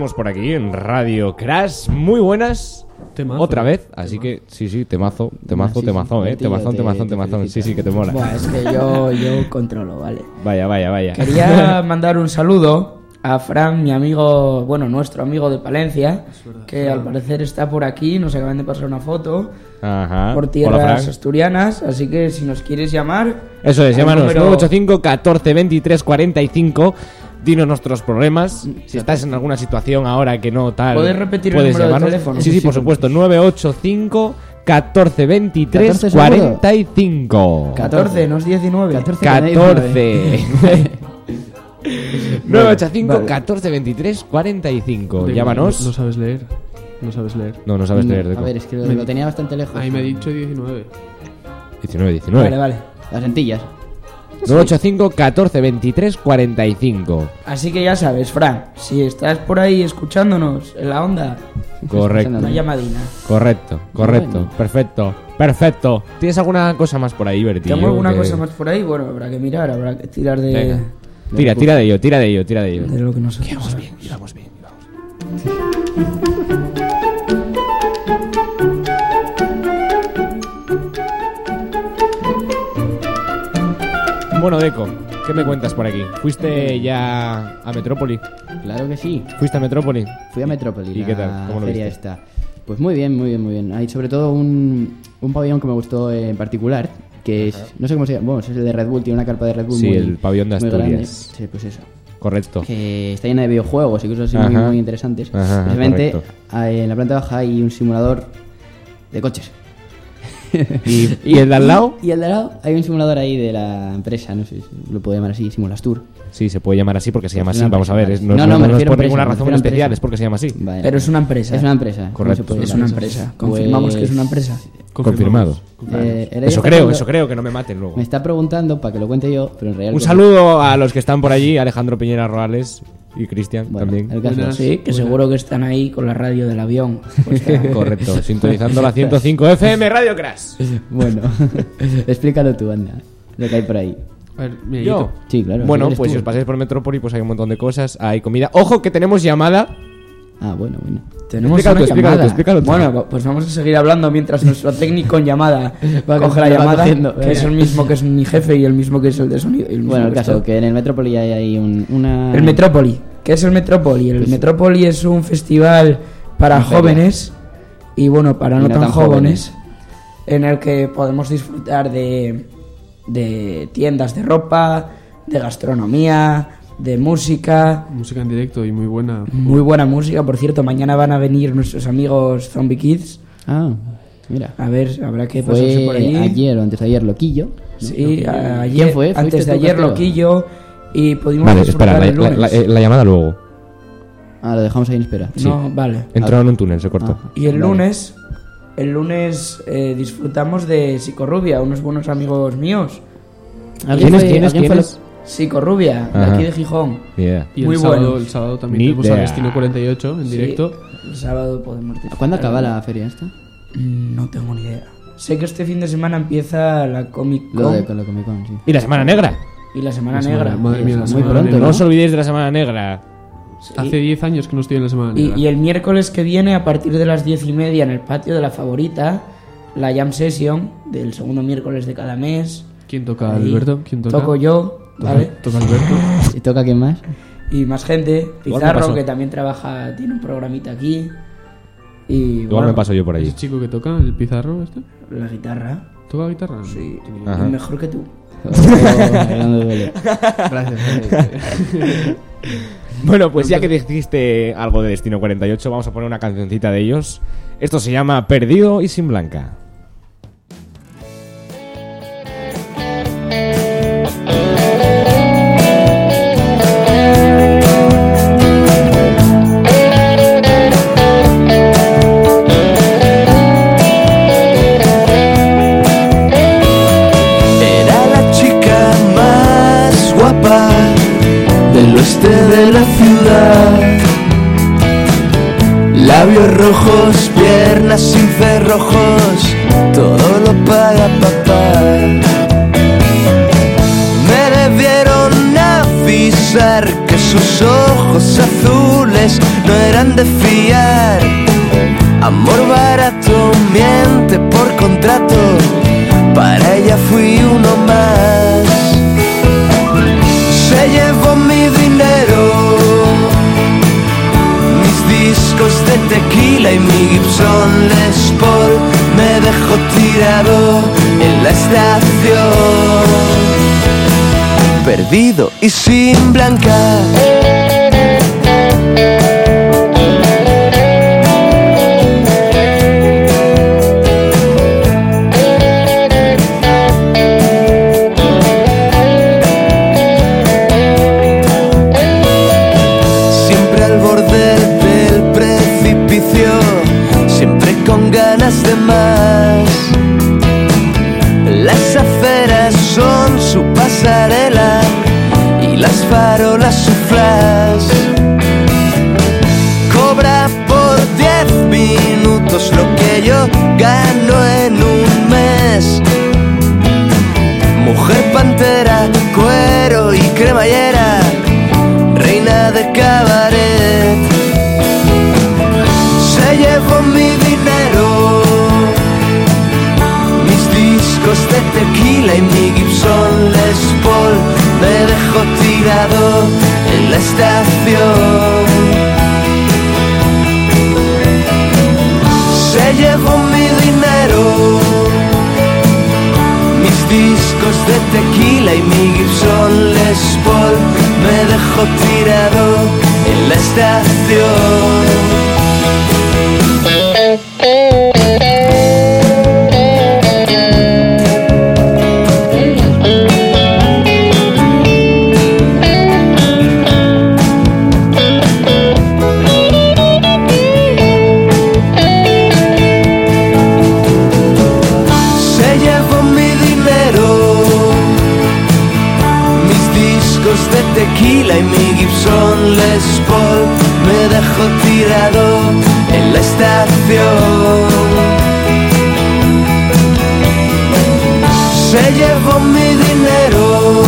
Seguimos por aquí en Radio Crash. Muy buenas. Temazo. Otra vez. Así que, sí, sí, temazo, temazo, Ah, sí, temazo, sí, eh. Temazón, te- temazón, te temazón. Sí, sí, que te mola. Buah, es que yo, yo controlo, vale. <laughs> Vaya, vaya, vaya. Quería <laughs> mandar un saludo a Fran, mi amigo, bueno, nuestro amigo de Palencia, que al parecer está por aquí, nos acaban de pasar una foto Ajá. por Hola, tierras Frank. asturianas, así que si nos quieres llamar... Eso es, llámanos número- 985 14 23 45. Dinos nuestros problemas. Si estás en alguna situación ahora que no tal. ¿Puedes repetir el puedes número de llamarnos. teléfono? Sí, sí, por supuesto. 985 14 23 14 seguro. 45. 14, no es 19. 14. 14. 985 Vale. 14 23 45. De- Llámanos. No, no sabes leer. No sabes leer. No, no sabes leer. A Deco. ver, es que lo, lo tenía bastante lejos. Ahí me he dicho 19. 19, 19. Vale, vale. Las lentillas. 985 14 23 45. Así que ya sabes, Fran, si estás por ahí escuchándonos en la onda, Correcto. una llamadina. Correcto, correcto, Bueno. perfecto, perfecto. ¿Tienes alguna cosa más por ahí, Bertillo? ¿Tengo alguna que- cosa más por ahí? Bueno, habrá que mirar, habrá que tirar de, Venga. Tira, tira de ello, tira de ello, tira de ello. de lo que sabemos. bien, vamos vamos. Bueno, Deco, ¿qué me cuentas por aquí? ¿Fuiste ya a Metrópoli? Claro que sí. ¿Fuiste a Metrópoli? Fui a Metrópoli. ¿Y qué tal? ¿Cómo lo feria viste? esta. Pues muy bien, muy bien, muy bien. Hay sobre todo un, un pabellón que me gustó en particular, que es, no sé cómo se llama, bueno, es el de Red Bull, tiene una carpa de Red Bull Sí, muy el pabellón de. Asturias. Sí, pues eso. Correcto. Que está llena de videojuegos y cosas así muy, interesantes. Ajá, Precisamente correcto. ah, en la planta baja hay un simulador de coches. ¿Y, <laughs> y el de al lado? Y al de al lado hay un simulador ahí de la empresa, no sé si lo puedo llamar así, Simulastur. Sí, se puede llamar así porque se llama así. Vamos a ver, es- no, no, No, no, me no es refiero a por ninguna razón especial, empresa. es porque se llama así. Vale. Pero es una empresa. Es una empresa. Correcto. Es una empresa. Confirmamos que es una empresa. Confirmado. Eh, Eso creo, eso creo, que no me maten luego. Me está preguntando para que lo cuente yo, pero en realidad... Un el- saludo a los que están por allí, Alejandro Piñera Roales y Cristian Bueno, también. el caso Buenas. Sí, que seguro que están ahí con la radio del avión. <laughs> puesta. Correcto, <laughs> sintonizando la 105 FM Radio Crash. <laughs> Bueno, explícalo tú, anda. Lo que hay por ahí. A ver, mira, Yo. yo. Sí, claro. Bueno, pues tú. si os pasáis por Metrópoli, pues hay un montón de cosas, hay comida. Ojo que tenemos llamada. Ah, bueno, bueno. Tenemos Explícalo una explícalo. Bueno, pues vamos a seguir hablando mientras nuestro técnico en llamada <laughs> Va coge la cogiendo, va llamada, cogiendo, que es el mismo que es mi jefe y el mismo que es el de sonido. el Bueno, el que caso, que en el Metrópoli hay, hay un, una... El Metrópoli. ¿Qué es el Metrópoli? El Metrópoli es un festival para feria. jóvenes y bueno, para Y no, no tan, tan jóvenes, en el que podemos disfrutar de, de tiendas de ropa, de gastronomía, de música, Música en directo y muy buena. muy buena música. Por cierto, mañana van a venir nuestros amigos Zombie Kids. Ah, mira. A ver, habrá que pasarse por Fue allí. ayer o antes de ayer Loquillo. ¿no? Sí, ayer, ¿Quién fue? antes ¿Fuiste de ayer? Loquillo y pudimos Vale, espera, la, el lunes. la- la llamada luego. Ah, lo dejamos ahí en espera. No, vale. Entró en un túnel, se cortó. Ah. Y el Vale. lunes, el lunes eh, disfrutamos de Psicorrubia, unos buenos amigos míos. ¿Alguien ¿Quién es? fue- ¿Quién es? alguien ¿Quién fue es? Psicorrubia, de Ajá. aquí de Gijón. Idea. Y Muy sábado, bueno. el sábado también Ni tenemos a idea. Destino 48 en Sí, direclo. el sábado podemos. ¿Cuándo acaba la feria esta? Mm, No tengo ni idea. Sé que este fin de semana empieza la Comic Lo Con de con la Comic Con, sí. ¿Y la Semana Negra? y la Semana La semana- Negra. Madre mía, la Muy semana pronto, negra. No os olvidéis de la Semana Negra. Hace 10 años que no estoy en la semana Y, negra. y el miércoles que viene, a partir de las diez y media, en el patio de la favorita, la Jam Session del segundo miércoles de cada mes. ¿Quién toca, Ahí Alberto? ¿Quién toca? Toco yo, ¿vale? Toca Alberto. <laughs> ¿Y toca quién más? Y más gente. Igual Pizarro, que también trabaja, tiene un programita aquí. Y Igual bueno, me paso yo por allí. ¿Ese chico que toca, el pizarro este? la guitarra. ¿Toca guitarra? Sí, Ajá. mejor que tú. <laughs> Gracias. <laughs> Bueno, pues ya que dijiste algo de Destino 48, vamos a poner una cancioncita de ellos. Esto se llama Perdido y sin Blanca. Labios rojos, piernas sin cerrojos, todo lo paga papá. Me debieron avisar que sus ojos azules no eran de fiar. Amor barato, miente por contrato, para ella fui uno más. Se llevó de tequila y mi Gibson Les Paul me dejó tirado en la estación, perdido y sin blanca. Cuero y cremallera, reina de cabaret. Se llevó mi dinero, mis discos de tequila y mi Gibson Les Paul me dejó tirado en la estación. Se llevó mi discos de tequila y mi Gibson Les Paul me dejó tirado en la estación. Me dejó tirado en la estación. Se llevó mi dinero,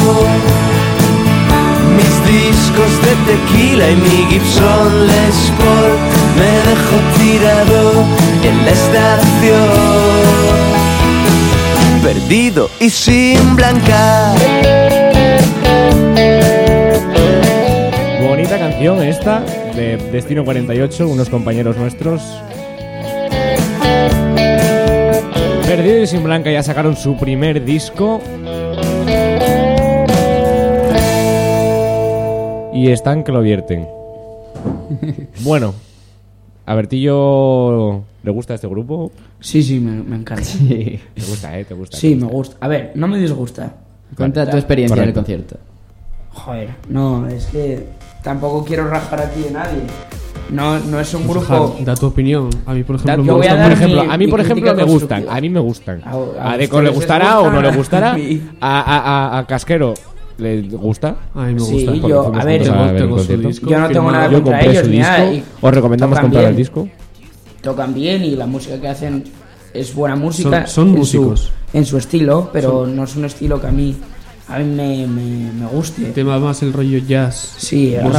mis discos de tequila y mi Gibson Les Paul me dejó tirado en la estación perdido y sin blanca. Canción esta de Destino 48, unos compañeros nuestros. Perdido y sin blanca ya sacaron su primer disco. Y están que lo vierten. <laughs> Bueno, a Bertillo le gusta este grupo. Sí, sí, me, me encanta. Te gusta, ¿eh? Te gusta. Sí, te me gusta. A ver, no me disgusta. Cuenta tu experiencia en el concierto. Joder, no, es que tampoco quiero rajar aquí de nadie. No, no es un grupo. Da tu opinión. A mí, por ejemplo, Da- me yo voy a gusta dar Por mucho. ejemplo, mi- a mí, por ejemplo, me gustan. A mí me gustan. A- a A Deco le gustará o no le <laughs> gustan, gustará. a mí- A, a- a- a Casquero le gusta. A mí me Sí, gusta. yo- porque fuimos a ver, disco Yo no tengo nada Yo contra compré ellos nada, disco. y Os recomendamos comprar el disco. Tocan bien y la música que hacen es buena música. Son- son en músicos. Su, en su estilo, pero no es un estilo que a mí, a mí me, me, me guste. El tema más el rollo jazz. Sí, a, mí,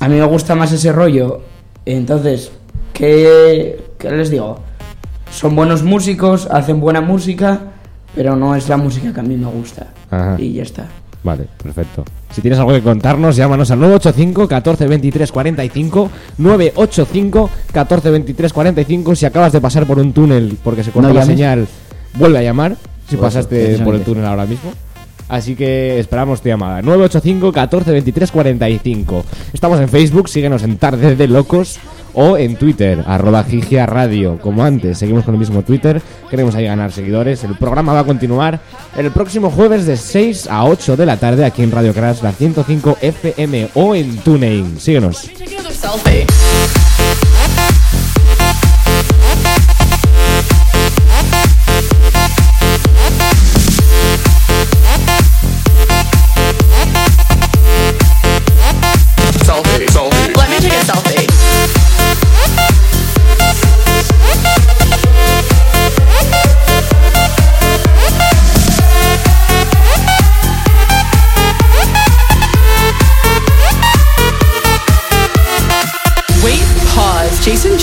a mí me gusta más ese rollo. Entonces, ¿qué, qué les digo? Son buenos músicos, hacen buena música, pero no es la música que a mí me gusta. Ajá. Y ya está. Vale, perfecto. Si tienes algo que contarnos, llámanos al 985 14 23 45 985 14 23 45 Si acabas de pasar por un túnel porque se cortó No la señal, vuelve a llamar. Si Pues, pasaste por el túnel ahora mismo. Así que esperamos tu llamada. 985 14 23 45 Estamos en Facebook, síguenos en Tardes de Locos o en Twitter, arroba Gigia Radio. Como antes, seguimos con el mismo Twitter. Queremos ahí ganar seguidores. El programa va a continuar el próximo jueves de 6 a 8 de la tarde aquí en Radio Crash, la 105 FM o en TuneIn. Síguenos.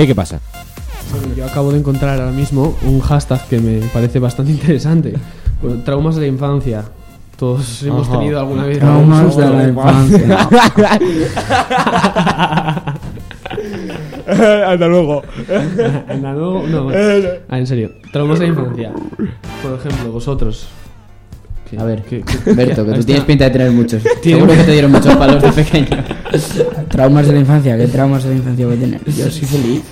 Eh, ¿qué pasa? Yo acabo de encontrar ahora mismo un hashtag que me parece bastante interesante. Bueno, traumas de la infancia. Todos hemos Ajá. tenido alguna vez Traumas de la infancia. <laughs> Hasta luego. La nuevo- no. <laughs> Ah, en serio. Traumas de la infancia. Por ejemplo, vosotros. ¿Qué- A ver, qué- qué- Berto, que tú está. tienes pinta de tener muchos. <laughs> Tiene- Seguro que te dieron muchos palos de pequeño. traumas de la infancia, ¿qué traumas de la infancia voy a tener? Yo soy feliz.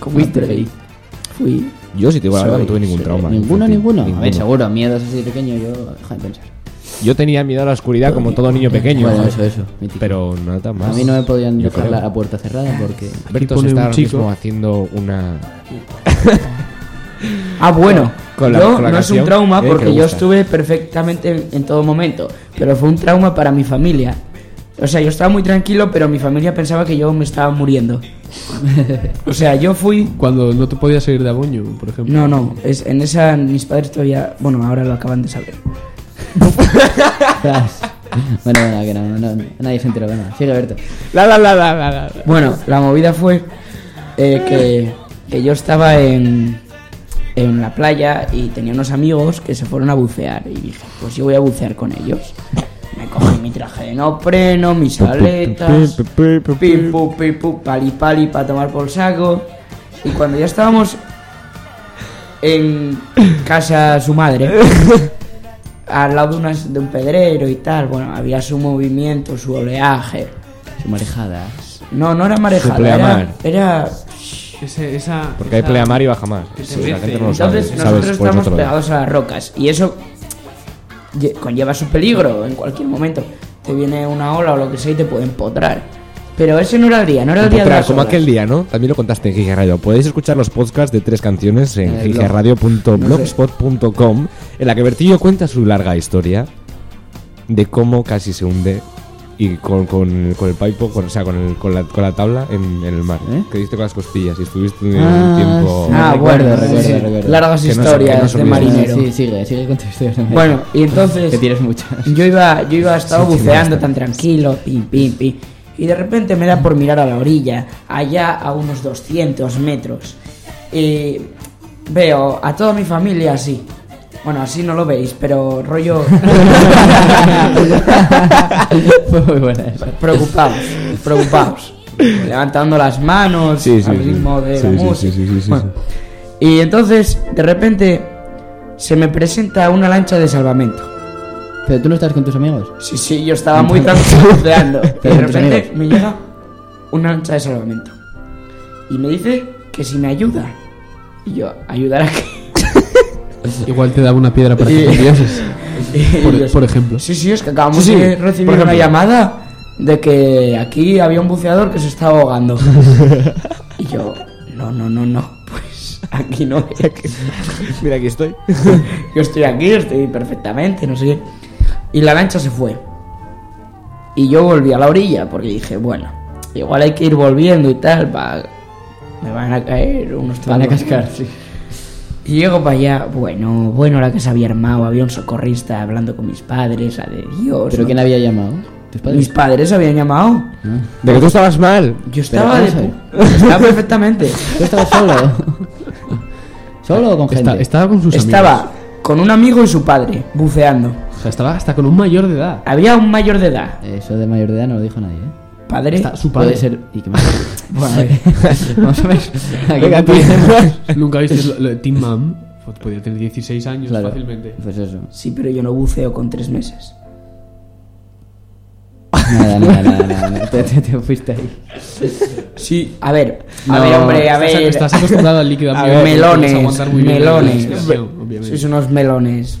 ¿Cómo Fuiste feliz? feliz. Fui. Yo, si te digo la verdad, no tuve ningún trauma. Ninguno, ninguno. A ver, seguro, miedos así de pequeño, yo. Deja de pensar. Yo tenía miedo a la oscuridad como todo niño pequeño. Bueno, eso, eso. mítico. Pero nada más. A mí no me podían Yo dejar creo. la, puerta cerrada porque. Berto se está un ahora chico. mismo haciendo una... <laughs> Ah, bueno. Con la- yo con la no es un trauma eh, que porque yo gusta. estuve perfectamente en, en todo momento. Pero fue un trauma para mi familia. O sea, yo estaba muy tranquilo, pero mi familia pensaba que yo me estaba muriendo. <laughs> o sea, yo fui. Cuando no te podías ir de aboño, por ejemplo. No, no, es, en esa mis padres todavía. Bueno, ahora lo acaban de saber. <laughs> bueno, bueno, que no, no, no, nadie se enteró de nada. Sigue, Berto. La, la, la, la, la, la. Bueno, la movida fue eh, que, que yo estaba en, en la playa y tenía unos amigos que se fueron a bucear. Y dije, pues yo voy a bucear con ellos. Cogí mi traje de neopreno, mis aletas, pim, pum, pim, pum, pali, pali, para tomar por saco. Y cuando ya estábamos en casa de su madre, <laughs> al lado de, unas- de un pedrero y tal, bueno, había su movimiento, su oleaje. Su marejada. No, no era marejada, pleamar. era, era Ese- esa, Porque hay pleamar y baja más. Ese Sí, la mece. gente no lo sabe. Entonces nosotros estamos pegados a las rocas y eso conlleva su peligro en cualquier momento. Te viene una ola o lo que sea y te puede empotrar. Pero ese no era el día, no era el día de las como olas. aquel día, ¿no? También lo contaste en Gige Radio. Podéis escuchar los podcasts de tres canciones en el blog. en la que Bertillo cuenta su larga historia de cómo casi se hunde y con, con, con el paipo, con, o sea, con, el- con, la, con la tabla en, en el mar. ¿Eh? Que diste con las costillas y estuviste un Ah, tiempo... sí. Ah, Recuerdo, bueno, recuerdo, sí. recuerdo. largas no se- historias no de marinero. Sí, sigue, sigue con tu historia. Bueno, y entonces Que tienes muchas. yo iba, yo iba estaba buceando tan tranquilo, pim, pim, pim, y de repente me da por mirar a la orilla, allá a unos 200 metros, y veo a toda mi familia así. Bueno, así no lo veis, pero rollo <laughs> muy buena esa. preocupados, preocupados, levantando las manos Sí, sí, al sí. ritmo de Sí, la sí, música. sí, sí, sí, sí, Bueno, y entonces, de repente, se me presenta una lancha de salvamento. Pero tú no estás con tus amigos. Sí, sí, yo estaba muy tranquilo buceando. <laughs> Y de repente me llega una lancha de salvamento. Y me dice que si me ayuda. Y yo, ¿ayudar a qué? Igual te daba una piedra para que. Y <laughs> Por, por ejemplo. Sí, sí, es que acabamos Sí, sí, de recibir una llamada de que aquí había un buceador que se estaba ahogando. <laughs> y yo, no, no, no, no, pues aquí no es. <laughs> Mira, aquí estoy. Yo estoy aquí, estoy perfectamente, no sé qué. Y la lancha se fue. Y yo volví a la orilla porque dije, bueno, igual hay que ir volviendo y tal, pa- me van a caer unos Van a cascar, sí. Y llego para allá, bueno, bueno, la que se había armado, había un socorrista hablando con mis padres, a de Dios. ¿Pero ¿no? quién había llamado? ¿Tus padres? Mis padres habían llamado. De que tú estabas mal. Yo estaba de estaba perfectamente. <laughs> ¿Tú estabas solo? <laughs> ¿Solo o con gente? Está- estaba con sus Estaba amigos. con un amigo y su padre, buceando. O sea, estaba hasta con un mayor de edad. Había un mayor de edad. Eso de mayor de edad no lo dijo nadie, ¿eh? Padre. Está su padre. Puede ser... ¿Y qué más? <laughs> Bueno, a ver. <laughs> Vamos a ver. Aquí Venga. <laughs> Nunca viste lo, lo de Team Mom. Pues podía tener 16 años Claro. fácilmente. Pues eso. Sí, pero yo no buceo con tres meses. Nada, nada, nada, nada, nada. Te, te- te fuiste ahí. Sí, a ver, a No, ver, hombre, a Estás, ver. estás acostumbrado al líquido a ver, melones, muy bien melones. Sois unos melones.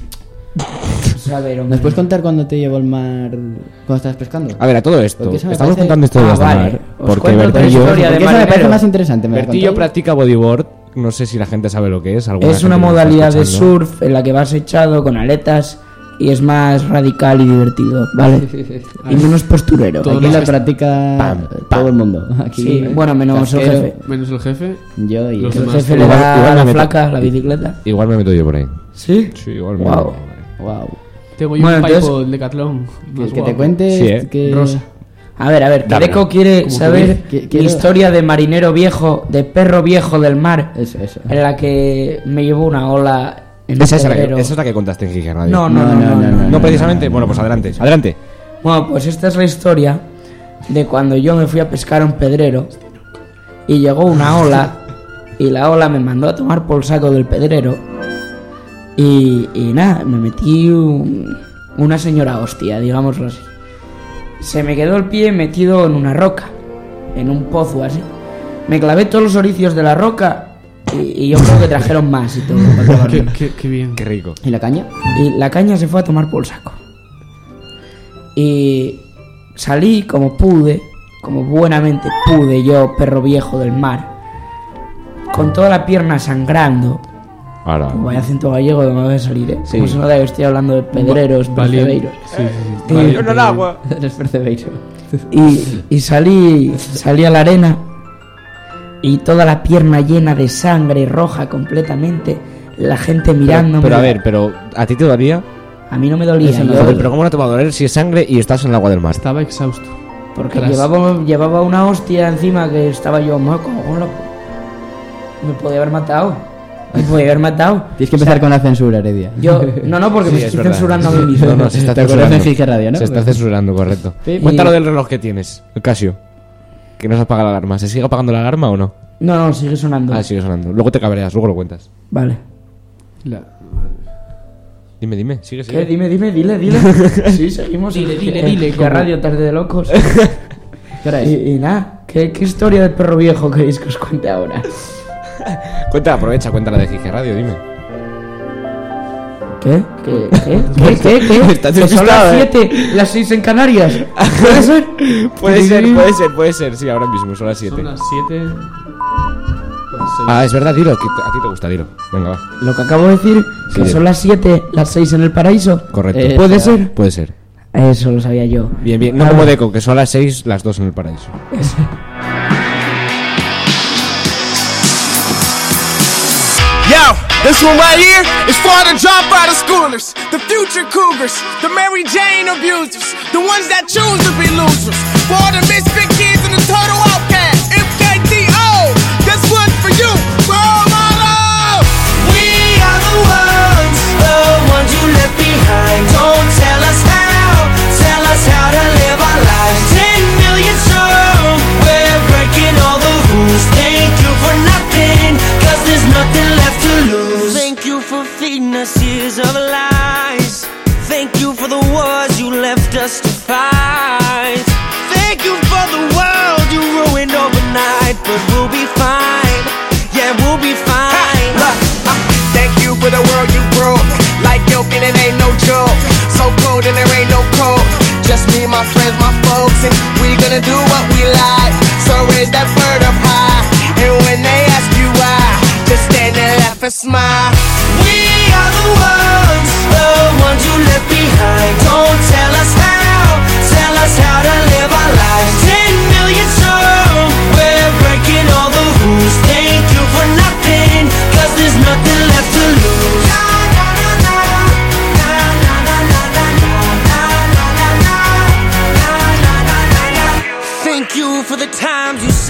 A ver, hombre. ¿Nos puedes contar cuándo te llevó el mar cuando estabas pescando? A ver, a todo esto. Estamos parece- contando historias Ah, de vale. mar. Os Porque Bertillo, historia de Porque eso me parece marinero. más interesante. ¿me Bertillo practica bodyboard. No sé si la gente sabe lo que es. Es una modalidad de surf en la que vas echado con aletas y es más radical y divertido, ¿vale? <laughs> y menos posturero. Todo Aquí la practica Pam, todo el mundo. Aquí, Sí, bueno, menos el jefe. Menos el jefe. Yo y Los El jefe le Igual- da igual a me la meto- flaca la bicicleta. Igual me meto yo por ahí. ¿Sí? Sí, igual me Wow. meto. Wow. Tengo yo Bueno, un entonces- pipo de Decathlon. Que, que te guapo. cuentes Sí, ¿eh? que... Rosa. A ver, a ver. Deco quiere Como saber que- quiero- historia de marinero viejo, de perro viejo del mar, Eso, eso. en la que me llevó una ola en Esa es, la que, esa es la que contaste en Gigi Radio. No, no, no, no, no, No, precisamente. Bueno, pues adelante. Adelante. Bueno, pues esta es la historia de cuando yo me fui a pescar a un pedrero y llegó una ola y la ola me mandó a tomar por el saco del pedrero y, y nada, me metí un- una señora hostia, digámoslo así. Se me quedó el pie metido en una roca, en un pozo así. Me clavé todos los oricios de la roca y, y yo creo que trajeron más y todo. <laughs> qué bien. Qué rico. ¿Y la caña? Y la caña se fue a tomar por el saco. Y salí como pude, como buenamente pude yo, perro viejo del mar, con toda la pierna sangrando. Ahora. Vaya acento gallego va a salir, ¿eh? Sí. Como se nota que estoy hablando de pedreros, percebeiros. Sí, sí, sí. Y- en el agua. <laughs> Eres percebeiro. Y, y salí, salí a la arena y toda la pierna llena de sangre roja completamente. La gente mirándome. Pero a ver, pero ¿a ti te dolía? A mí no me dolía. Eso no yo- Joder, pero ¿cómo no te va a doler si es sangre y estás en el agua del mar? Estaba exhausto. Porque Tras- llevaba, llevaba una hostia encima que estaba yo moco. ¿cómo lo- Me podía haber matado. Me podía haber matado. Tienes que empezar con la censura, Heredia. Yo, <laughs> no, no, porque Sí, me es estoy verdad. censurando a mí mismo. No, no, se está ¿Te acuerdas censurando. en Radio, no? Se está censurando, correcto. Cuéntalo del reloj que tienes, el Casio. Que no se apaga la alarma. ¿Se sigue apagando la alarma o no? No, no, sigue sonando. Ah, sigue sonando. Luego te cabreas, luego lo cuentas. Vale. La- Dime, dime, sigue, ¿Qué? sigue. Dime, dime, dile, dile. <laughs> Sí, seguimos. Dile, dile, dile, como- radio tarde de locos. <laughs> ¿Qué hora es? y, y nada, ¿qué, ¿qué historia del perro viejo queréis que os cuente ahora? Cuenta, aprovecha, cuéntala de Gigi Radio, dime. ¿Qué? ¿Qué? ¿Qué? ¿Qué? ¿Qué? ¿Qué? Estás son las ¿eh? 7, las 6 en Canarias. ¿Puede ser? Puede ser, puede ser, puede ser. Sí, ahora mismo, son las 7. Son las 7. Ah, es verdad, dilo, que a ti te gusta, dilo. Venga, va. Lo que acabo de decir, que son las 7, las 6 en el paraíso. Correcto. Eh, ¿Puede ser? Puede ser. Eso lo sabía yo. Bien, bien. No Ah, como Deco, que son las 6, las 2 en el paraíso. Yo, this one right here is for the dropout of schoolers, the future cougars, the Mary Jane abusers, the ones that choose to be losers, for the misfit kids and the total outcasts. Friends, my folks, and we gonna do what we like. So raise that bird up high. And when they ask you why, just stand and laugh and smile. We are the ones, the ones you left behind. Don't tell us how, tell us how to live our lives. Ten million strong, we're breaking all the rules. Thank you for nothing, cause there's nothing left to lose.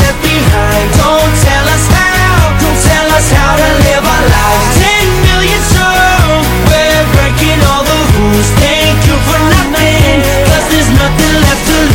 left behind Don't tell us how, don't tell us how to live our lives. Ten million strong, we're breaking all the rules. Thank you for nothing, cause there's nothing left to lose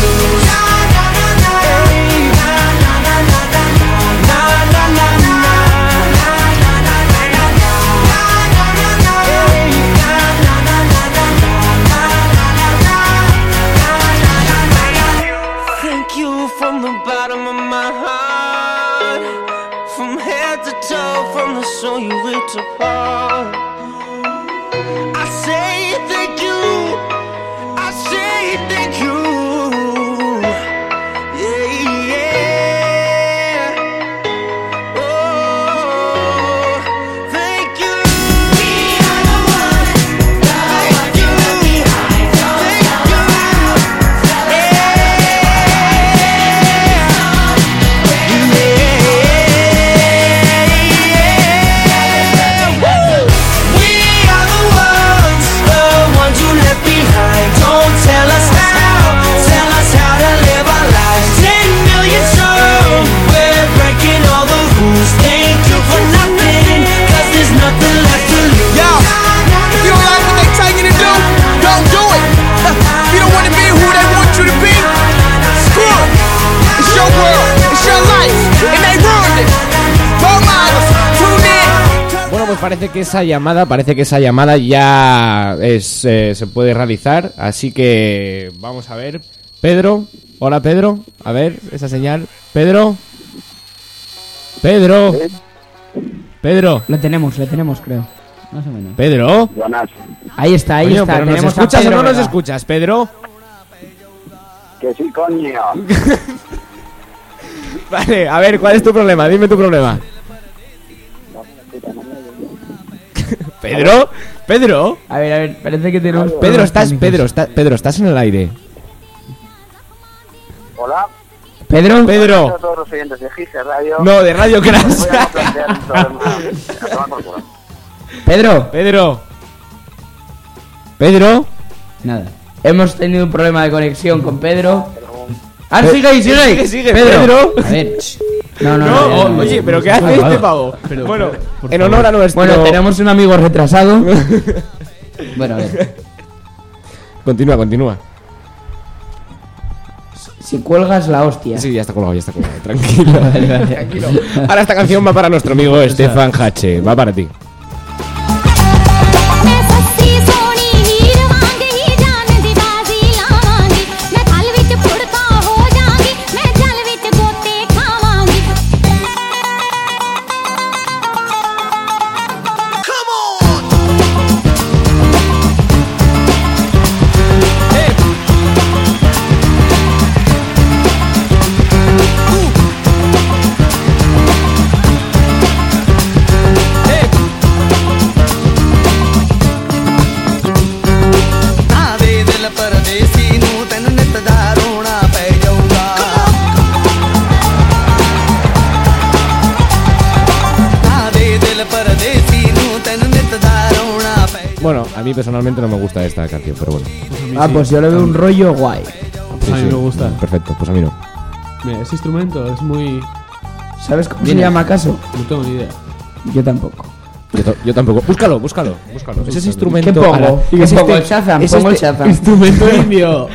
parece que esa llamada, parece que esa llamada ya es, eh, se puede realizar, así que vamos a ver. Pedro, hola Pedro, a ver esa señal. Pedro, Pedro, Pedro, Le tenemos, le tenemos, creo. Más o menos. Pedro. Ahí está, ahí Coño, está. pero ¿nos tenemos a escuchas o Pedro no nos Vega. escuchas, Pedro? Que sí, coño. <laughs> Vale, a ver, ¿cuál es tu problema? Dime tu problema. Pedro, Pedro, A ver, a ver, parece que tenemos. Pedro, estás, técnicos. Pedro, está- Pedro, estás en el aire. Hola. Pedro, A Pedro, todos los oyentes de Gise Radio. no, de Radio Voy Crash. a plantear un problema. A tomar por culo. Pedro, Pedro, Pedro, Nada. hemos tenido un problema de conexión con Pedro. Ah, sigue ahí, sigue ahí. sigue, sigue, Pedro. Pedro. A ver. No, no, No, no. ya, o- no, oye, no, pero ¿qué hace este pavo? pero, bueno, por- por en honor a nuestro. Bueno, tenemos un amigo retrasado. <laughs> Bueno, a ver. Continúa, continúa. si cuelgas la hostia. Sí, ya está colgado, ya está colgado. Tranquilo, <laughs> tranquilo. Ahora esta canción va para nuestro amigo Stefan Hache. Va para ti. Bueno, a mí personalmente no me gusta esta canción, pero bueno. Ah, pues yo le veo un rollo guay. Sí, A mí sí. me gusta. Perfecto, pues a mí no. Mira, ese instrumento es muy. ¿Sabes cómo Viene. se llama acaso? No tengo ni idea. Yo tampoco. Yo, yo tampoco. Búscalo, búscalo, búscalo. Es ese instrumento. ¿Qué pongo? la- ¿Qué es pongo? este- El Shazam, es pongo el este- Shazam. Instrumento <laughs> indio.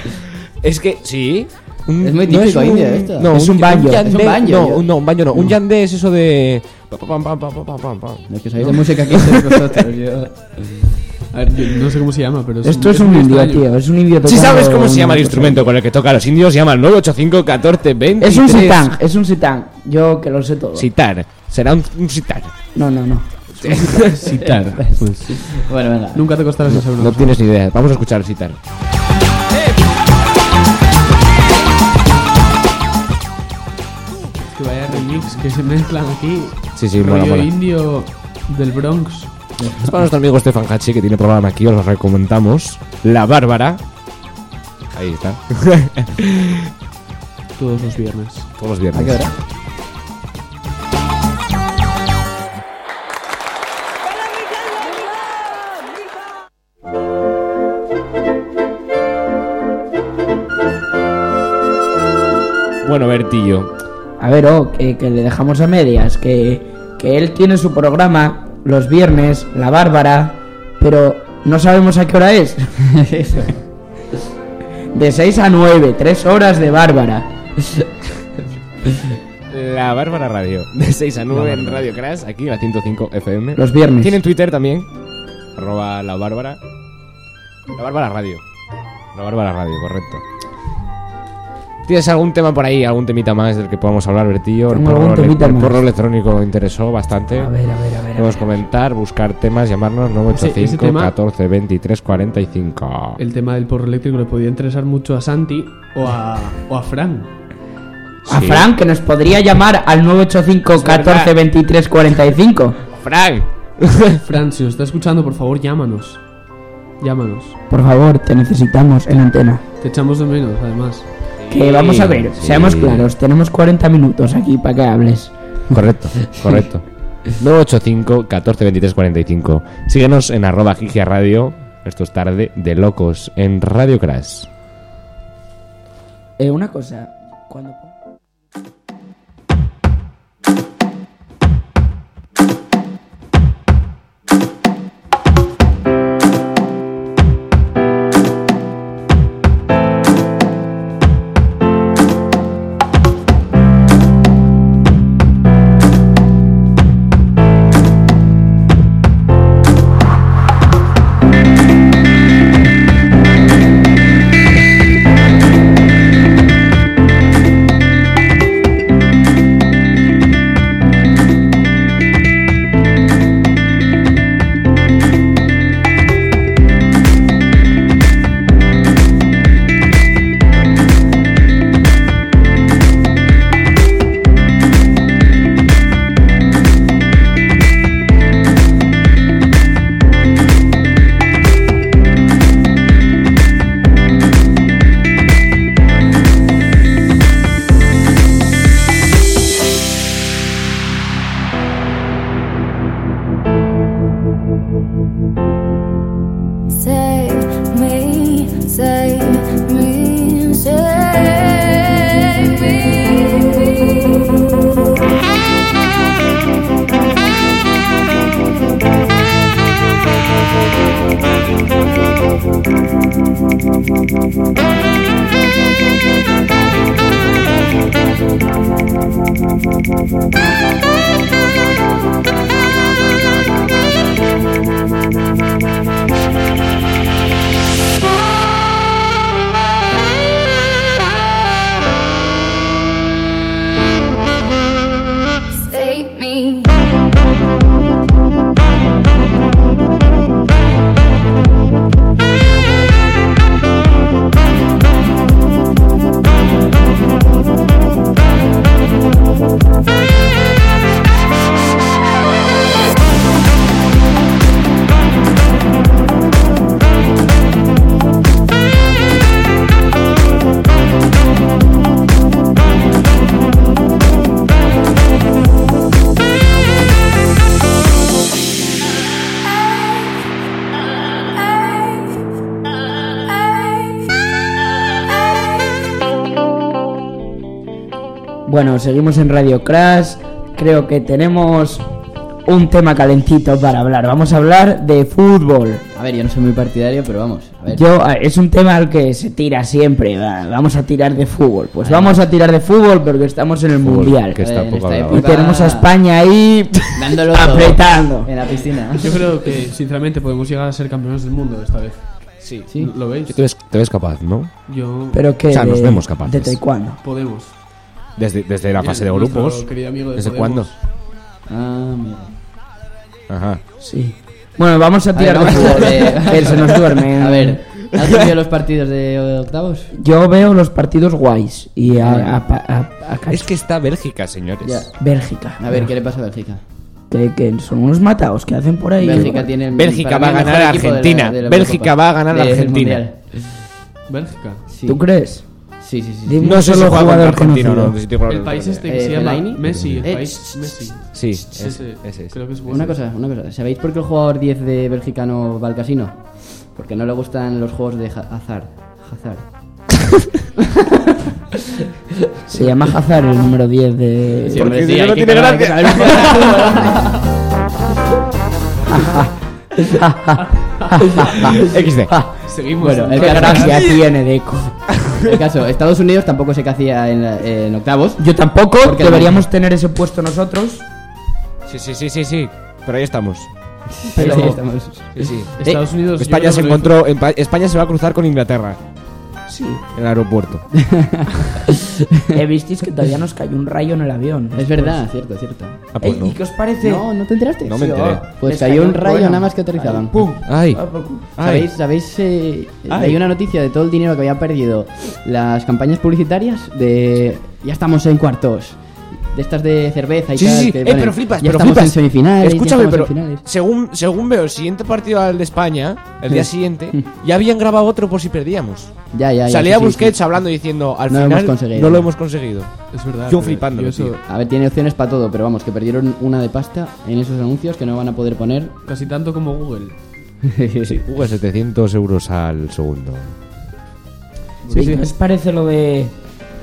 Es que, sí. Un- Es muy no típico un- indio esto. No, Es un banjo, yandé- es un banjo, No, un, no, un banjo no. Un yandé es eso de. pa, pa, pam, pam, pam, pam, pam, pam. Los que sabéis de música aquí sois vosotros. Yo... <laughs> A ver, yo no sé cómo se llama, pero es Esto es un indio, extraño. tío. Es un indio Si sabes cómo se llama el instrumento con el que toca los indios, se llama el 985 14 20. Es un sitán, es un sitán. Yo que lo sé todo. Sitar. Será un, un sitar. No, no, no. <laughs> Citar. Pues, Bueno, venga. nunca te costará saber una No tienes ni idea. Vamos a escuchar el sitar. Que vaya remix que se mezclan aquí. Sí, sí, mola, mola. indio del Bronx. Es para nuestro amigo Stefan Hachi, que tiene programa aquí, os lo recomendamos. La Bárbara. Ahí está. <laughs> Todos los viernes. Todos los ¿A viernes. qué hora? Bueno, Bertillo. A ver, oh, que, que le dejamos a medias. Que, que él tiene su programa los viernes, La Bárbara, pero no sabemos a qué hora es. <laughs> De 6 a 9, 3 horas de Bárbara. La Bárbara Radio. De 6 a 9 en Radio Crash, aquí en la 105 FM. Los viernes. Tienen Twitter también. Arroba la Bárbara. La Bárbara Radio. La Bárbara Radio, correcto. ¿Tienes algún tema por ahí, algún temita más del que podamos hablar, Bertillo? El porro, el electrónico interesó bastante. A ver, a ver, a ver. a Podemos ver. comentar, buscar temas, llamarnos Ese- 985 ese tema- 14 23 45. El tema del porro eléctrico le podía interesar mucho a Santi o a, o a Fran. A Sí. Frank, que nos podría llamar al 985 14 23 45. ¡Frank! Fran, si nos está escuchando, por favor, llámanos. Llámanos. Por favor, te necesitamos en antena. Te echamos de menos, además. Que vamos a ver, sí. seamos claros, tenemos 40 minutos aquí para que hables. Correcto, correcto. 985 14 23 45. Síguenos en arroba Gigia Radio. Esto es tarde de locos en Radio Crash. Eh, una cosa, cuando... Bueno, seguimos en Radio Crash. Creo que tenemos un tema calentito para hablar. Vamos a hablar de fútbol. A ver, yo no soy muy partidario, pero vamos. A ver. Yo, es un tema al que se tira siempre. va, Vamos a tirar de fútbol. Pues vamos a tirar de fútbol porque estamos en el Fútbol, mundial. que está En poco hablado. Y época- tenemos a España ahí Dándolo <laughs> todo apretando. En la piscina. Yo creo que, sinceramente, podemos llegar a ser campeones del mundo esta vez. Sí. Sí. ¿Lo veis? Te ves, te ves capaz, ¿no? Yo... Pero que O sea, nos vemos capaces. De taekwondo. Podemos. Desde, desde la fase de grupos. querido amigo de ¿Desde cuándo? Ah, mira. Ajá. Sí. Bueno, vamos a tirar de ver. Que se nos duerme. A ver, ¿has visto los partidos de octavos? Yo veo los partidos guays. Y a, a, a- a- a- Es que está Bélgica, señores. Ya. Bélgica. A ver, ¿qué le pasa a Bélgica? Que, que son unos matados que hacen por ahí. Bélgica tiene el Bélgica va a ganar a equipo de la- Argentina. de la Bélgica va a ganar a Argentina. Bélgica. Sí. ¿Tú crees? Sí, sí, sí. No un solo jugador Argentina o conocido. no. si te juega El país este que Eh, se llama Fellaini. Messi. El Eh, país Messi. Sí, Ese, ese, ese es. Creo que es Una Messi. cosa, una cosa. ¿Sabéis por qué el jugador 10 de Bélgica no va al casino? Porque no le gustan los juegos de azar. Hazard. <laughs> Se llama Hazard el número 10 de. Sí, Porque hombre, si sí, no, tiene gracia. <laughs> <laughs> <laughs> XD. Seguimos. Bueno, el Qué caso, gracia tiene Deco. <laughs> el caso, Estados Unidos tampoco sé qué hacía en, octavos. Yo tampoco. Porque Deberíamos tener ese puesto nosotros. Sí, sí, sí, sí, sí. Pero ahí estamos. Pero sí, estamos- Sí, sí. Estados Unidos. yo España creo se que lo encontró. en Pa- España se va a cruzar con Inglaterra. Sí. el aeropuerto. <laughs> Eh, visteis que todavía nos cayó un rayo en el avión. Es verdad, cierto, cierto. Ah, pues Ey, no. ¿Y qué os parece? No, ¿no te enteraste? No me Sí, enteré. oh, Pues les cayó un rayo bueno, nada más que aterrizaban. ahí, ¡Pum! Ay. Ah, por cu- ¿Sabéis, sabéis eh, Ay. hay una noticia de todo el dinero que habían perdido las campañas publicitarias de ya estamos en cuartos de estas de cerveza y Sí, tal sí, sí. que Eh, pero flipas, ya pero estamos flipas. en semifinales Escúchame, pero según, según veo el siguiente partido al de España, el día Sí. siguiente, <laughs> ya habían grabado otro por si perdíamos. ya ya, ya Salía sí, sí, Busquets sí. hablando diciendo, al No final no lo hemos conseguido. Es verdad. Yo flipando, yo eso- a ver tiene opciones para todo pero vamos que perdieron una de pasta en esos anuncios que no van a poder poner Casi tanto como Google. <laughs> Sí, Hugo, 700 euros al segundo. Sí, ¿Qué os parece lo de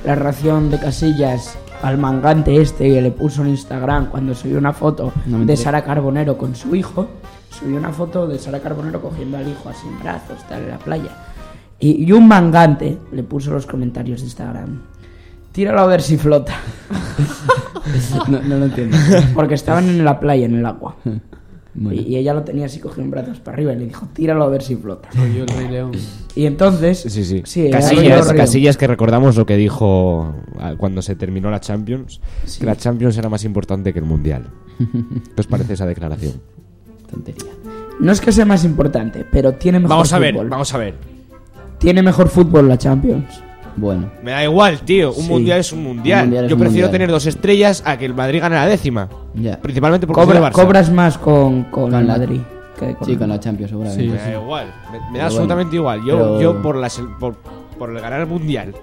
la ración de Casillas al mangante este que le puso en Instagram cuando subió una foto No de. Sara Carbonero con su hijo? Subió una foto de Sara Carbonero cogiendo al hijo así en brazos, tal, en la playa. Y, y un mangante le puso en los comentarios de Instagram. Tíralo a ver si flota. <laughs> no, no lo entiendo Porque estaban en la playa, en el agua. <laughs> Bueno. Y, ella lo tenía así cogido en brazos para arriba y le dijo, tíralo a ver si flota. Soy yo el Rey León. Y entonces... Sí, sí. Sí, era Casillas, que recordamos lo que dijo ah, cuando se terminó la Champions, que la Champions era más importante que el Mundial. <laughs> ¿Qué os parece esa declaración? tontería No es que sea más importante, pero tiene mejor Vamos a ver, fútbol. vamos a ver. Tiene mejor fútbol la Champions. Bueno Me da igual, tío. Un Sí. mundial es un mundial. Un mundial es Yo un prefiero mundial. tener dos estrellas a que el Madrid gane la décima. ya Principalmente porque Cobra- Barça. cobras más con, con, Con el la- Madrid que con sí el- con la Champions seguramente Sí. Me da igual. Me, me da absolutamente igual. Yo, pero- yo por, las, por, por el ganar el mundial,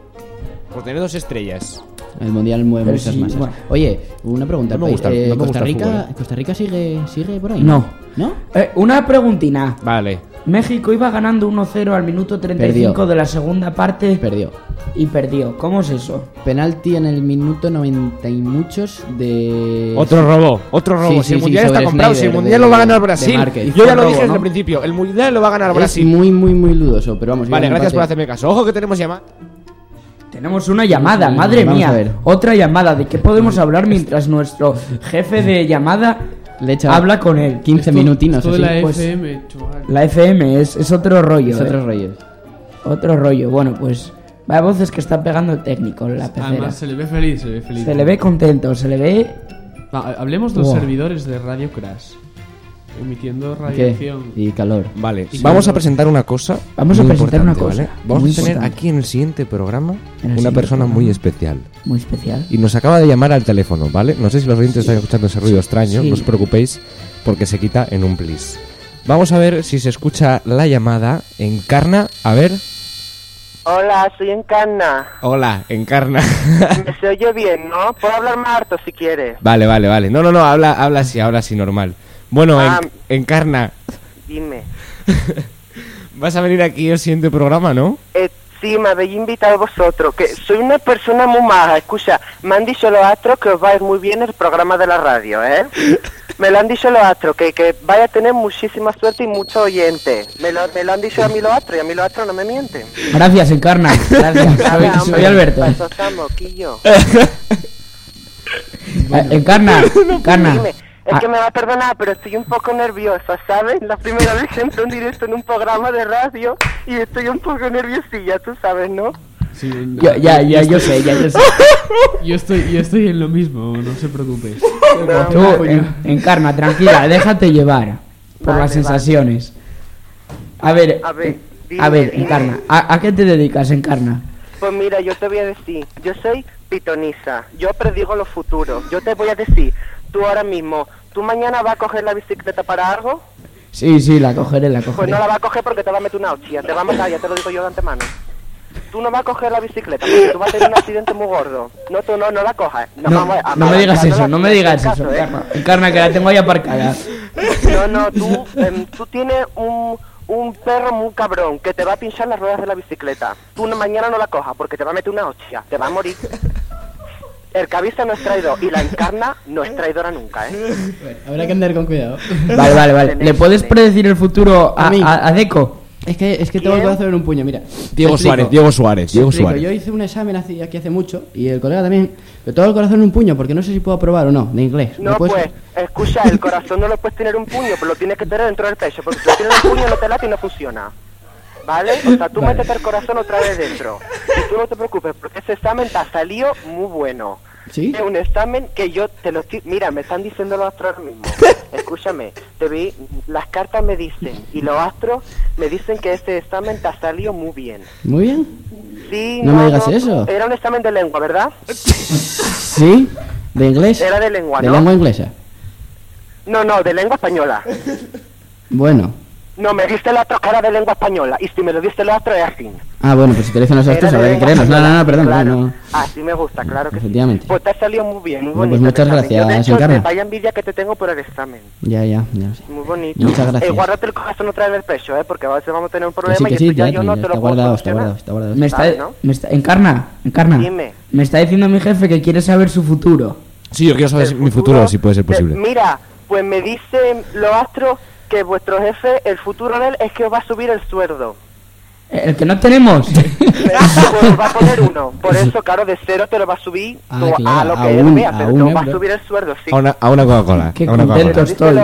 por tener dos estrellas. el mundial mueve Pero muchas sí, masas bueno. oye una pregunta No me gusta- eh, no me Costa gusta Rica eh. Costa Rica sigue sigue por ahí No. no Eh, una preguntina. Vale. México iba ganando 1-0 al minuto 35 Perdió. de la segunda parte perdió y perdió. ¿Cómo es eso? penalti en el minuto 90 y muchos de Otro robo, otro robo. Sí, si sí, el sí, mundial está comprado, si el mundial de- lo va a ganar Brasil. Yo ya lo robo, dije desde ¿no? el principio. El mundial lo va a ganar es Brasil. muy muy muy dudoso pero vamos Vale, gracias por hacerme caso. Ojo que tenemos llamada. Tenemos una llamada, madre mía. a ver. Otra llamada. ¿De qué podemos hablar mientras nuestro jefe de llamada Le habla con él? 15 Esto- minutinos esto de así. la pues- FM, chaval. La FM es, es otro rollo. es eh. otro rollo Otro rollo. Bueno, pues. Vaya voces que está pegando el técnico en la pecera. Además, se le ve feliz, se le ve feliz. Se le ve contento, se le ve. Hablemos de los Wow. servidores de Radio Crash. Emitiendo ¿Qué? radiación. y calor Vale, Sí, vamos a presentar una cosa. Vamos a presentar una cosa ¿vale? Vamos muy a tener importante. aquí en el siguiente programa el una siguiente persona programa. muy especial. Muy especial. Y nos acaba de llamar al teléfono, ¿vale? No sé si los oyentes están escuchando ese ruido extraño, Sí. no os preocupéis, porque se quita en un plis. Vamos a ver si se escucha la llamada. Encarna, a ver. Hola, soy Encarna. Hola, encarna. <laughs> Me se oye bien, ¿no? Puedo hablar más harto si quieres. vale, vale, vale. No, no, no, habla, habla así, habla así normal. Bueno, Ah. en- encarna, Dime. <laughs> vas a venir aquí al siguiente programa, ¿no? Eh, sí, me habéis invitado vosotros, que soy una persona muy maja. Escucha, me han dicho los astros que os va a ir muy bien el programa de la radio, ¿eh? <laughs> Me lo han dicho los astros, que, que vaya a tener muchísima suerte y mucho oyente. Me lo, me lo han dicho a mí los astros y a mí los astros no me mienten. Gracias, Encarna. <laughs> Gracias. Soy, Nada, soy hombre, Alberto. Quillo. Eh, Encarna, Encarna. Dime, es Ah, que me va a perdonar, pero estoy un poco nerviosa, ¿sabes? La primera vez que entro en directo en un programa de radio y estoy un poco nerviosilla, tú sabes, ¿no? Sí, no, yo- ya, ya, yo sé, ya, yo sé. <laughs> Yo estoy, yo estoy en lo mismo, no se preocupes. Tú, en- Encarna, tranquila, déjate llevar por Vale, las vale. sensaciones. A ver, A ver, dime, a ver. Encarna, ¿a, a qué te dedicas, Encarna? Pues mira, yo te voy a decir, yo soy pitonisa, yo predigo los futuros, yo te voy a decir, tú ahora mismo, ¿tú mañana vas a coger la bicicleta para algo? Sí, sí, la cogeré, la Pues cogeré. no la vas a coger porque te va a meter una hostia, te va a matar, ya te lo digo yo de antemano. Tú no vas a coger la bicicleta porque tú vas a tener un accidente muy gordo. No, tú no, no la cojas. No, No, vamos a- no me digas eso, no me digas caso, eso, ¿eh? Encarna. Encarna, que la tengo ahí aparcada. No, no, tú, em, tú tienes un, un perro muy cabrón que te va a pinchar las ruedas de la bicicleta. Tú mañana no la cojas porque te va a meter una hostia, te va a morir. <laughs> El cabeza no es traidor y la encarna no es traidora nunca, ¿eh? habrá que andar con cuidado Vale, vale, vale. ¿Le puedes predecir el futuro a, a- a Deco? Es que es que tengo el corazón en un puño mira Diego. Suárez, Diego Suárez, Diego Suárez. Yo hice un examen hace- aquí hace mucho y el colega también, pero todo el corazón en un puño porque no sé si puedo aprobar o no, de inglés. ¿Me No, puedes- pues, <laughs> escucha, el corazón no lo puedes tener en un puño, pero lo tienes que tener dentro del pecho, porque si lo tienes en un puño no te late y no funciona. ¿vale? O sea, tú métete el corazón otra vez dentro. Y tú no te preocupes, porque ese examen te ha salido muy bueno. ¿Sí? Es un examen que yo te lo estoy... Mira, me están diciendo los astros ahora mismo. <laughs> Escúchame, te vi, las cartas me dicen y los astros me dicen que ese examen te ha salido muy bien. Muy bien. Sí, No me digas eso. Era un examen de lengua, ¿verdad? <laughs> ¿Sí? ¿De inglés? Era de lengua, ¿De ¿no? lengua inglesa? No, no, de lengua española. Bueno. No, me diste el astro que era de lengua española. Y si me lo diste el astro es así. Ah, bueno, pues si te dicen los astros habrá que lengua creerlos. No, no, no, perdón, claro. no, no. Así me gusta, claro que sí. Efectivamente. Pues te ha salido muy bien, muy Bueno, bonito. pues muchas. Yo, de gracias, hecho, Encarna. Vaya envidia que te tengo por el examen. Ya, ya, ya sé. Muy bonito. Muchas gracias. Eh, guárdate el corazón otra vez en el pecho, ¿eh? Porque a veces vamos a tener un Que problema sí, que y sí, ya ya, yo no ya te lo está puedo guardado, está guardado, está guardado. Me está, ¿no? me está, encarna, encarna. Dime. Me está diciendo mi jefe que quiere saber su futuro. Sí, yo quiero saber mi futuro, si puede ser posible. mira, pues me dicen los astros que vuestro jefe, el futuro de él es que os va a subir el sueldo. El que no tenemos. <laughs> pues os va a poner uno. Por <laughs> eso, claro, de cero te lo va a subir Ah, tú claro, a lo a que él un- vea, a pero un te os va a subir el sueldo, sí. A una, a una Coca-Cola. Qué a una contento estoy.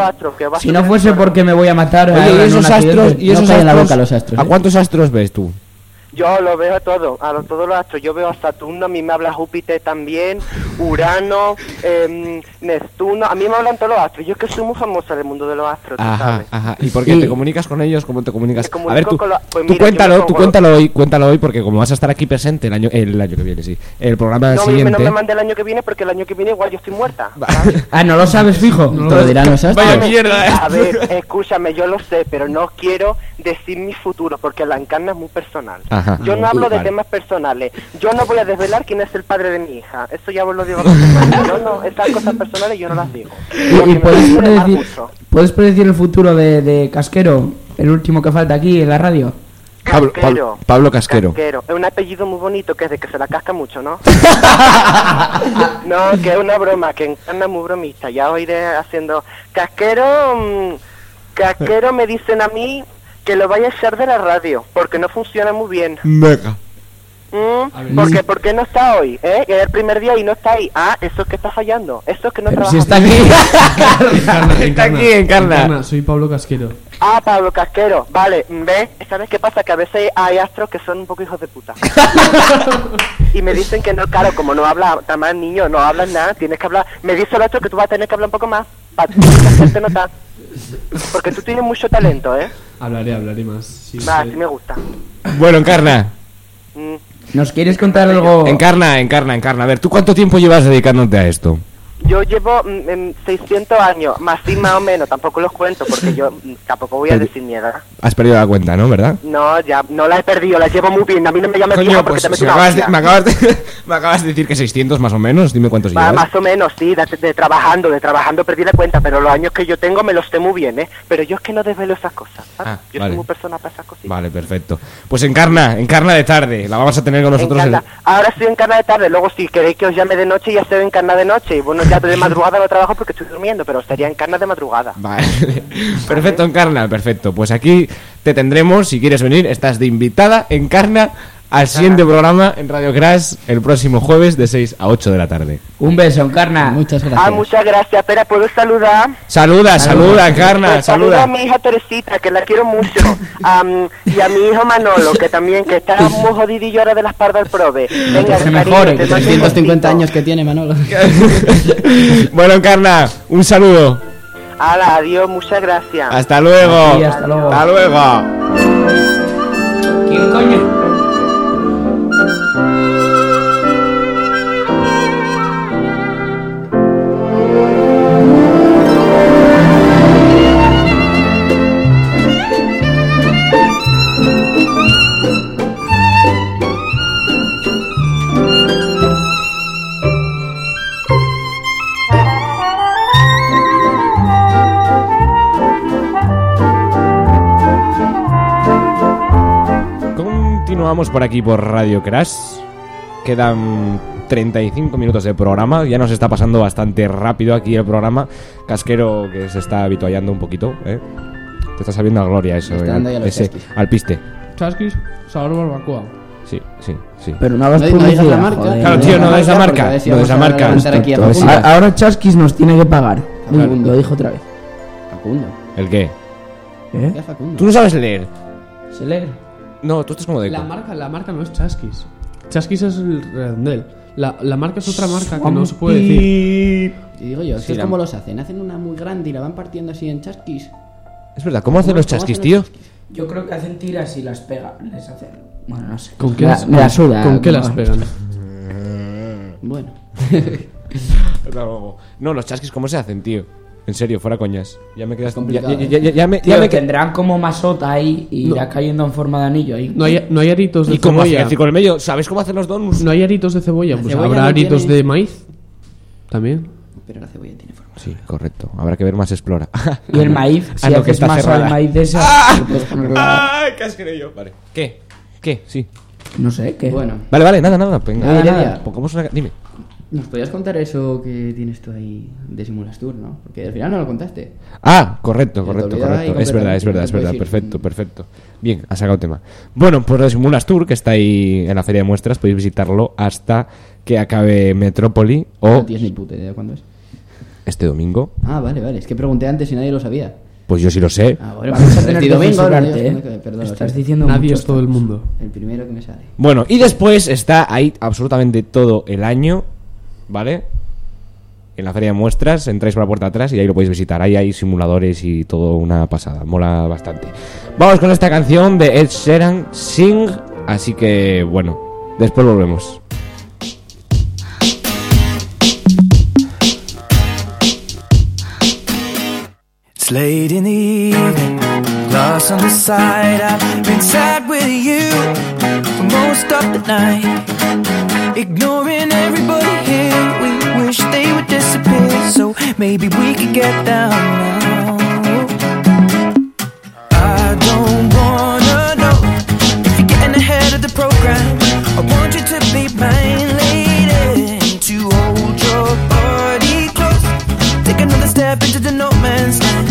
Si no fuese porque me voy a matar Oye, ¿y esos astros? accidente. ¿Y esos No cae en la astros? boca los astros, ¿A ¿eh? cuántos astros ves tú? Yo lo veo a todo, a lo- todos los astros. Yo veo a Saturno, a mí me habla Júpiter también, Urano, em, Neptuno. A mí me hablan todos los astros. Yo es que soy muy famosa del mundo de los astros, tú Ajá, sabes. ajá. ¿Y por qué? Sí. ¿Te comunicas con ellos? ¿Cómo te comunicas? A ver, tú, con la- pues tú mira, cuéntalo, tú cuéntalo hoy, cuéntalo hoy, porque como vas a estar aquí presente el año, el año que viene, sí, el programa No, siguiente... no me mande el año que viene porque el año que viene igual yo estoy muerta. <laughs> Ah, no lo sabes, fijo. Te lo dirán los astros. Vaya mierda, eh. A ver, escúchame, yo lo sé, pero no quiero decir mi futuro porque la encarna es muy personal. Ajá. Yo no hablo de vale. temas personales. Yo no voy a desvelar quién es el padre de mi hija. Eso ya os lo digo. a vosotros. <laughs> Yo no, esas cosas personales yo no las digo. Y, y puedes, predecir, gusto. puedes predecir el futuro de, de Casquero, el último que falta aquí en la radio. Pablo, Casquero. Pablo, Pablo Casquero. Casquero. Es un apellido muy bonito que es de que se la casca mucho, ¿no? <laughs> no, que es una broma, que encarna muy bromista. Ya os iré haciendo. Casquero, mm, casquero me dicen a mí que lo vaya a echar de la radio, porque no funciona muy bien. Venga. Mm, porque, ¿Por qué no está hoy? ¿Eh? Que es el primer día y no está ahí. Ah, eso es que está fallando. Eso es que no Pero trabaja si está <laughs> aquí. Encarna, Está aquí, Encarna. Soy Pablo Casquero. Ah, Pablo Casquero. Vale, ¿ves? ¿Sabes qué pasa? Que a veces hay astros que son un poco hijos de puta. <laughs> y me dicen que no, claro, como no habla, está más niño, no hablas nada, tienes que hablar. Me dice el otro que tú vas a tener que hablar un poco más para hacerte notar. Porque tú tienes mucho talento, ¿eh? Hablaré, hablaré más. Sí, Va, sí. sí me gusta. Bueno, Encarna. Mm. ¿Nos quieres contar algo? Encarna, Encarna, Encarna. A ver, ¿tú cuánto tiempo llevas dedicándote a esto? Yo llevo mm, em, 600 años, más sí, más o menos, tampoco los cuento porque yo mm, tampoco voy a decir mierda. Has perdido la cuenta, ¿no? ¿Verdad? No, ya, no la he perdido, la llevo muy bien. A mí no me llames Coño, porque pues te si me acabas, de, me, acabas de, me acabas de decir que 600 más o menos. Dime cuántos Va, llevas. más o menos, sí, de, de trabajando, de trabajando perdí la cuenta, pero los años que yo tengo me los sé muy bien, ¿eh? Pero yo es que no desvelo esas cosas, ¿sabes? Ah, yo vale. soy muy persona para esas cositas. Vale, perfecto. Pues Encarna, Encarna de tarde. La vamos a tener con nosotros. Ahora estoy en carna de tarde, luego si queréis que os llame de noche ya estoy en carna de noche. Y bueno, ya de madrugada no trabajo porque estoy durmiendo, pero estaría en carna de madrugada. Vale. <laughs> Perfecto, Encarna, perfecto. Pues aquí te tendremos, si quieres venir, estás de invitada, Encarna, al siguiente programa en Radio Crash el próximo jueves de 6 a 8 de la tarde. Un beso, Encarna. Muchas Ah, gracias. muchas gracias. Espera, ¿puedo saludar? Saluda, saluda, Encarna, Pues saluda a saluda. mi hija Teresita, que la quiero mucho. <laughs> Y a mi hijo Manolo, que también, que está muy jodidillo ahora de la espalda del prove. Venga, se cariño, mejore, que mando un 350 besito. años que tiene Manolo. <laughs> bueno, Encarna, un saludo. Hala, adiós, muchas gracias. Hasta luego. Sí, hasta luego. Hasta luego. ¿Quién coño? Música Continuamos por aquí por Radio Crash. Quedan 35 minutos de programa. Ya nos está pasando bastante rápido aquí el programa. Casquero que se está habituallando un poquito, ¿eh? Te está sabiendo a gloria eso, ¿eh? los Ese, al piste. Chasquis, sabor barbacoa. Sí, sí, sí. Pero no hagas No, no publicidad, la marca. joder. Claro, tío, no des la marca, no des la marca. levantar aquí a Tonto, Facundo. A- Ahora Chasquis nos tiene que pagar. Facundo. Lo dijo otra vez. Facundo. ¿El qué? ¿Eh? Ya Facundo. ¿Tú no sabes leer? ¿Se lee? No, tú estás como de La marca, la marca no es Chasquis. Chasquis es el redondel. La, la marca es otra marca que no se puede decir. Y digo yo, ¿esto Sí, es la- como los hacen? Hacen una muy grande y la van partiendo así en chasquis. Es verdad, ¿cómo hacen los ¿Cómo hacen tío? los chasquis? Yo creo que hacen tiras y las pegan. Les hacen. Bueno, no sé. ¿Con qué me, las, me la suda. ¿con qué las pegan? Bueno. <laughs> <laughs> No, los chasquis, ¿cómo se hacen, tío? En serio, fuera coñas. Ya me quedas. Ya, complicado, ya, ya, ya- ya me, Tío, ya me que- tendrán como masota ahí y No. irá cayendo en forma de anillo ahí. No hay, no hay aritos de ¿Y cómo cebolla. hacen? con el medio? ¿Sabes cómo hacen los donuts? No hay aritos de cebolla. Pues cebolla habrá no aritos tiene- de maíz. También. Pero la cebolla tiene forma. Sí, correcto. Habrá que ver más Explora. Y el maíz, <laughs> si Ah, no, que haces está masa cerrada. de maíz de esa, <laughs> ¡Ah! ¡Ay, qué asqueroso! Vale. ¿Qué? ¿Qué? Sí. No sé, ¿qué? Bueno, Vale, vale, nada, nada. Venga, Nada, nada, nada. Pongamos una. Dime. ¿Nos podías contar eso que tienes tú ahí de Simulastur, no? Porque al final no lo contaste. Ah, correcto, correcto, correcto. Es verdad, es verdad, es verdad. no. Perfecto, perfecto. Bien, ha sacado tema. Bueno, pues lo de Simulas Tour, que está ahí en la feria de muestras, podéis visitarlo hasta que acabe Metrópoli No o tienes ni puta idea de cuándo es. este domingo. Ah, vale, vale. Es que pregunté antes y nadie lo sabía. Pues yo sí lo sé. Ah, bueno, Vamos a tener <laughs> el que domingo, no, ¿eh? perdón, Estás diciendo Nadie mucho es todo el mundo. El primero que me sale. Bueno, y después está ahí absolutamente todo el año, ¿vale? En la feria de muestras, entráis por la puerta atrás y ahí lo podéis visitar. Ahí hay simuladores y todo una pasada. Mola bastante. Vamos con esta canción de Ed Sheeran, Sing. Así que, bueno, después volvemos. It's. Ignoring everybody here, we wish they would disappear. So maybe we could get down now. I don't wanna know if you're getting ahead of the program. I want you to be mine, lady, to hold your body close. Take another step into the no man's land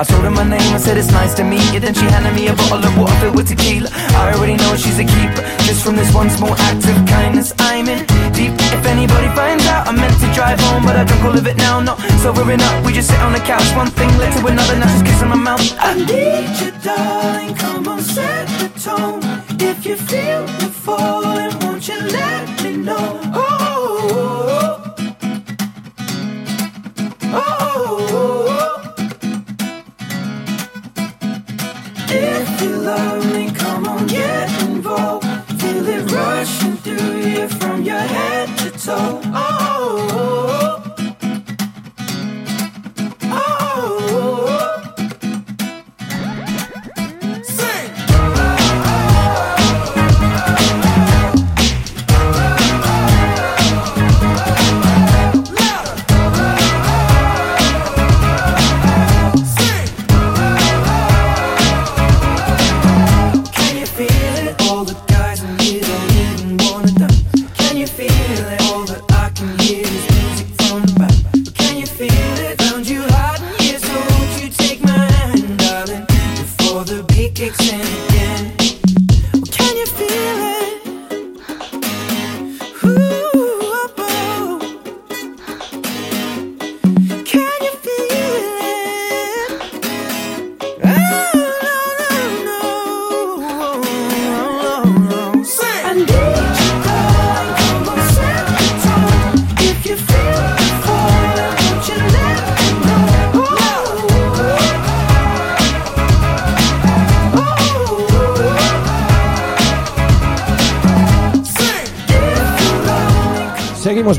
I told her my name, I said it's nice to meet you. Then she handed me a bottle of water filled with tequila. I already know she's a keeper. Just from this one small act of kindness I'm in deep. If anybody finds out I meant to drive home But I drunk all of it now, not sobering up. We just sit on the couch, one thing led to another. Now she's kissing my mouth. I need you darling, come on set the tone. If you feel the falling,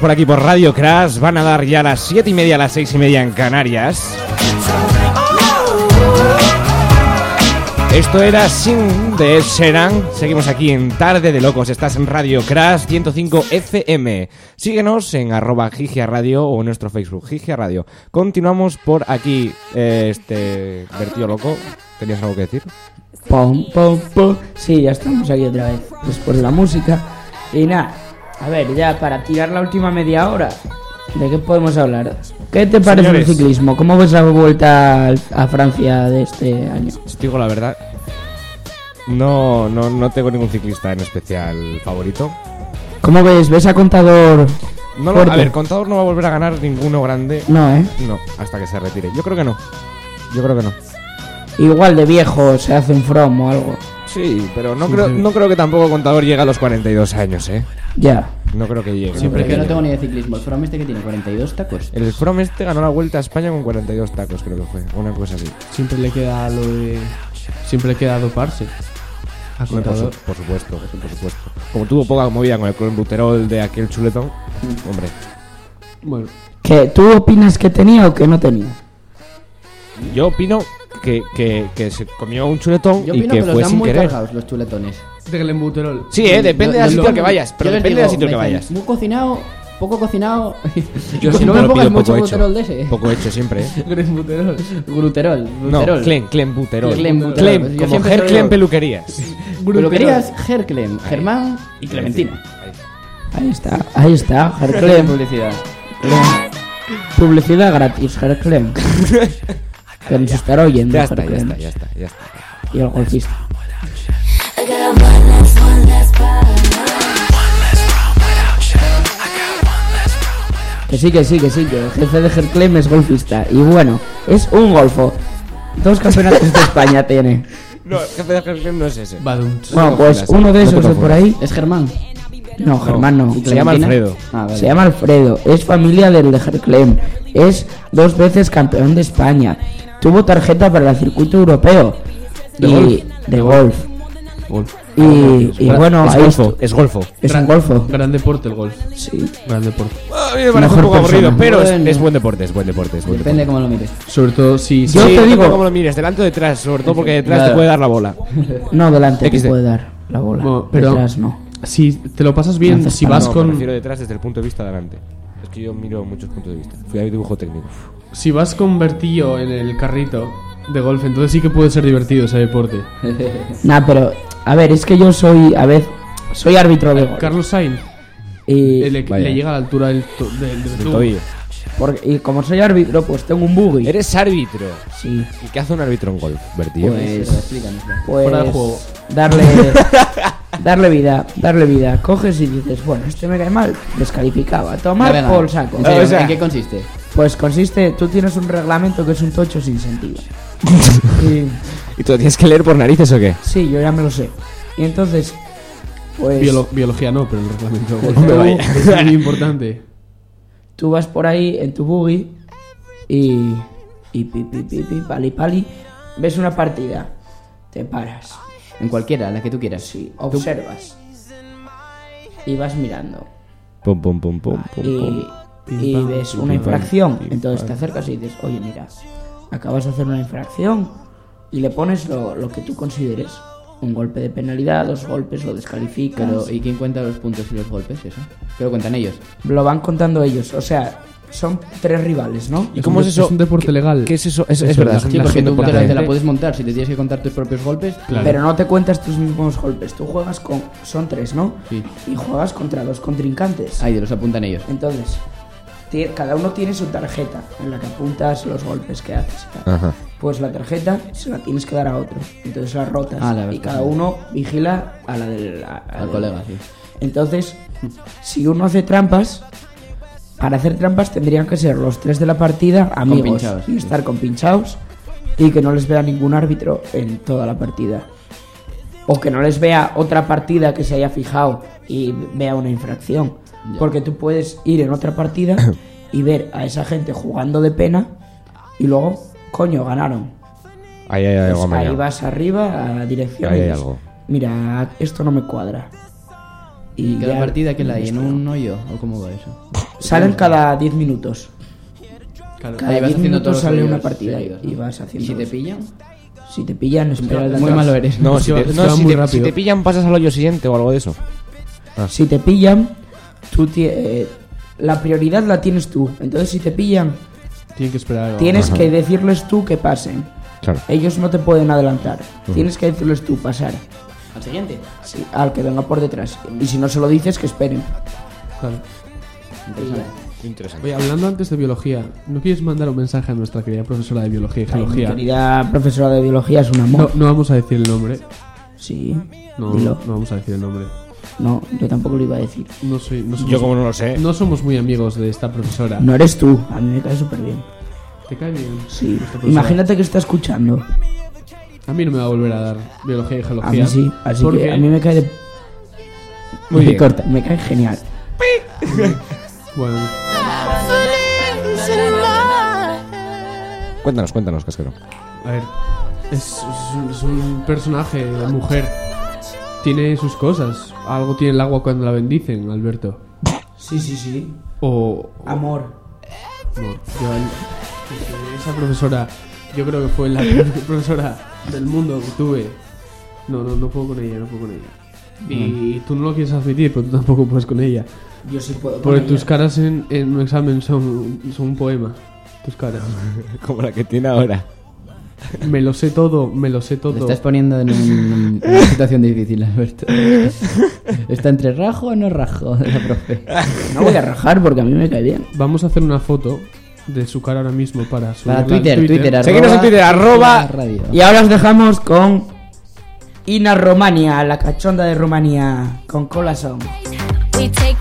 por aquí por Radio Crash. Van a dar ya las 7 y media, las 6 y media en Canarias. Esto era Sin de Ed Sheeran. Seguimos aquí en Tarde de Locos. Estás en Radio Crash 105 FM. Síguenos en arroba Gigia Radio o en nuestro Facebook Gigia Radio. Continuamos por aquí. eh, este vertido loco. ¿Tenías algo que decir? Pom, pom, pom. Sí, ya estamos aquí otra vez, después de la música. Y nada, a ver, ya para tirar la última media hora, ¿de qué podemos hablar? ¿Qué te parece Señores. el ciclismo? ¿Cómo ves la vuelta a Francia de este año? Os digo la verdad. No, no, no tengo ningún ciclista en especial favorito. ¿Cómo ves? ¿Ves a Contador No, lo- fuerte? a ver, Contador no va a volver a ganar ninguno grande. No, ¿eh? No, hasta que se retire. Yo creo que no. Yo creo que no. Igual de viejo se hace un from o algo. Sí, pero no creo, no creo que tampoco Contador llegue a los 42 años, ¿eh? Ya. No creo que llegue. Siempre creo no tengo ni de ciclismo. El Fromm este que tiene 42 tacos. El From este ganó la Vuelta a España con 42 tacos, creo que fue. Una cosa así. Siempre le queda lo de. Siempre le queda doparse. A Por, su- por supuesto, por supuesto. Como tuvo poca movida con el clenbuterol de aquel chuletón, hombre. Bueno, ¿Qué, ¿Tú opinas que tenía o que no tenía? Yo opino que, que, que se comió un chuletón Yo y opino que, que, los fue dan sin muy querer. cargados los chuletones. de Glenbuterol. Sí, eh, depende del sitio al que vayas, pero yo les depende digo, del sitio al que me dicen, vayas. Muy cocinado, poco cocinado. Yo no siempre me lo pongas pido mucho poco gluterol hecho. de ese. Poco hecho siempre, ¿eh? <laughs> Glenbuterol. Gluterol. No, gluterol. Clem. Clem, Yo como siempre Ger soy Clem yo. Peluquerías. <laughs> Peluquerías Gerclem, Germán y Clementina. Ahí está, ahí está, Herclem. publicidad. Publicidad gratis, Herclem. <laughs> que nos estará oyendo, Ya está, ya Herclem. está, ya está, ya está. Y el golfista. Que sí, que sí, que sí, que el jefe de Herclem es golfista. Y bueno, es un golfo. Dos campeonatos de España tiene. No, el jefe de Ger Clem no es ese. Badum. Bueno, pues uno de esos de por ahí. Es Germán. No, Germán no. ¿Y Se llama? Alfredo. Ah, vale. Se llama Alfredo, es familia del de Herclem, es dos veces campeón de España, tuvo tarjeta para el circuito europeo ¿De y golf? de golf. Golf. Y, y bueno, es ahí golfo, es golfo. es un Gran- golfo. Gran deporte el golf. Sí. Gran deporte. A mí me parece un Mejor poco aburrido, pero es, Bueno. es buen deporte, es buen deporte, es buen Depende deporte. cómo lo mires. Sobre todo si. Yo Sí, te digo- cómo lo mires, delante o detrás, sobre todo porque detrás Nada. te puede dar la bola. <laughs> No, delante te puede dar la bola. Bueno, pero- Detrás no. Si te lo pasas bien, si vas no, me con. refiero detrás desde el punto de vista de delante. Es que yo miro muchos puntos de vista. Fui a dibujo técnico. Si vas con Bertillo en el carrito de golf, entonces sí que puede ser divertido ese deporte. <laughs> Nah, pero a ver, es que yo soy, a ver, soy árbitro de golf. Carlos Sainz Y, le, le llega a la altura del, to- del, del Del tubo. tobillo. porque- y como soy árbitro, pues tengo un buggy. Eres árbitro. Sí. ¿Y qué hace un árbitro en golf, Bertillo? Pues, Explícanos. pues Fuera de juego. darle <laughs> darle vida, darle vida. Coges y dices, bueno, este me cae mal, descalificado, a tomar Venga, por saco. en serio, O sea- ¿En qué consiste? Pues consiste, tú tienes un reglamento que es un tocho sin sentido. <laughs> y, ¿Y tú lo tienes que leer por narices o qué? sí, yo ya me lo sé. Y entonces, pues Biolo- biología no, pero el reglamento golf Hombre, vaya. vaya. <laughs> es muy importante. tú vas por ahí en tu buggy y y pi pi pi pi pali pali, ves una partida, te paras, En cualquiera, la que tú quieras. sí, observas y vas mirando. Pum, pum, pum, pum, pum, y, pum. Y pam, ves una infracción. Entonces te acercas y dices, oye, mira, acabas de hacer una infracción y le pones lo, lo que tú consideres. Un golpe de penalidad, dos golpes, lo descalificas. Pero, ¿y quién cuenta los puntos y los golpes? Eso. ¿Qué lo cuentan ellos? Lo van contando ellos. O sea, son tres rivales, ¿no? ¿Y cómo es eso? es un deporte legal. ¿Qué es eso? Es, Es es verdad. Sí, porque tú te la te la puedes montar si te tienes que contar tus propios golpes. Claro. Pero no te cuentas tus mismos golpes. Tú juegas con. Son tres, ¿no? Sí. Y juegas contra los contrincantes. Ahí, los apuntan ellos. Entonces, cada uno tiene su tarjeta en la que apuntas los golpes que haces. y tal. Ajá. Pues la tarjeta se la tienes que dar a otro. Entonces la rotas. Ah, la y cada uno vigila a la del. a- a Al del- colega, sí. Entonces, si uno hace trampas, para hacer trampas tendrían que ser los tres de la partida amigos y sí. estar compinchados y que no les vea ningún árbitro en toda la partida. O que no les vea otra partida que se haya fijado y vea una infracción. Ya. Porque tú puedes ir en otra partida <coughs> y ver a esa gente jugando de pena y luego, coño, ganaron. Ahí hay algo Pues ahí vas arriba a la dirección. Ahí y hay algo. Mira, esto no me cuadra. Y ¿Cada partida que la hay? ¿En un hoyo? ¿O cómo va eso? <laughs> Salen cada 10 minutos. Claro. Cada Ahí vas 10 haciendo minutos sale una partida y- seguidos, ¿no? y vas haciendo. ¿Y si te pillan? Si te pillan, espera el Muy malo eres. No, <laughs> si te, no, si te- rápido. si te pillan pasas al hoyo siguiente o algo de eso. Si te pillan, tú ti- eh, la prioridad la tienes tú. Entonces, si te pillan, Tienen que esperar. tienes Ajá. que decirles tú que pasen. Claro. Ellos no te pueden adelantar. Ujú. Tienes que decirles tú pasar. ¿Al siguiente? Sí, al que venga por detrás. Y si no se lo dices, que esperen. Claro. Interesante. Interesante. Oye, hablando antes de biología, ¿no quieres mandar un mensaje a nuestra querida profesora de biología y Ay, mi geología? querida profesora de biología es un No, amor. no vamos a decir el nombre. Sí, No, dilo. no vamos a decir el nombre. No, yo tampoco lo iba a decir. No soy, no somos, Yo como no lo sé. no somos muy amigos de esta profesora. No eres tú, a mí me cae súper bien. ¿Te cae bien? Sí, imagínate que está escuchando. A mí no me va a volver a dar biología y A geología. mí sí, así porque que a mí me cae de... Muy me bien. corta, me cae genial. <laughs> Bueno, Cuéntanos, cuéntanos, casquero. a ver, es, es un, es un personaje de mujer. Tiene sus cosas. Algo tiene el agua cuando la bendicen, Alberto. Sí, sí, sí. O, Amor. No, yo esa profesora, yo creo que fue la <laughs> peor profesora del mundo que tuve. No, no, no puedo con ella, no puedo con ella. Y tú no lo quieres admitir, pero tú tampoco puedes con ella. Yo sí puedo. con Porque ella. tus caras en, en un examen son, son un poema. Tus caras. <laughs> Como la que tiene ahora. Me lo sé todo, me lo sé Te todo. estás poniendo en, un- en una situación difícil, Alberto. Está entre rajo o no rajo de la profe. No voy a rajar porque a mí me cae bien. Vamos a hacer una foto de su cara ahora mismo para subirla Para al Twitter, Twitter, arroba, Seguidnos en Twitter, arroba- radio. Y ahora os dejamos con Ina Romania, la cachonda de Rumanía, con Cola Song. We take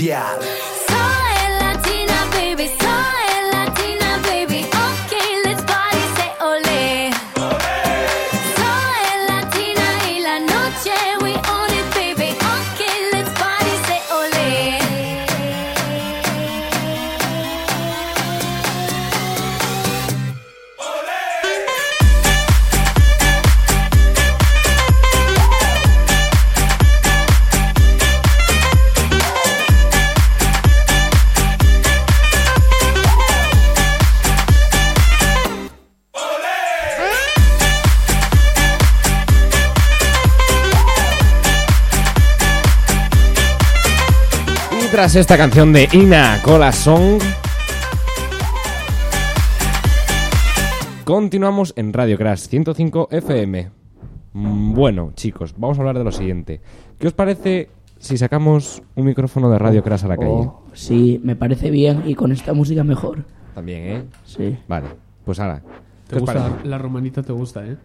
Yeah. Tras esta canción de Ina Cola Song, Continuamos en Radio Crash 105 FM. Bueno, chicos, vamos a hablar de lo siguiente. ¿Qué os parece si sacamos un micrófono de Radio Crash a la calle? Oh, sí, me parece bien y con esta música mejor. También, ¿eh? Sí. Vale, pues ahora. ¿Qué Te os gusta, parece? la romanita te gusta, ¿eh?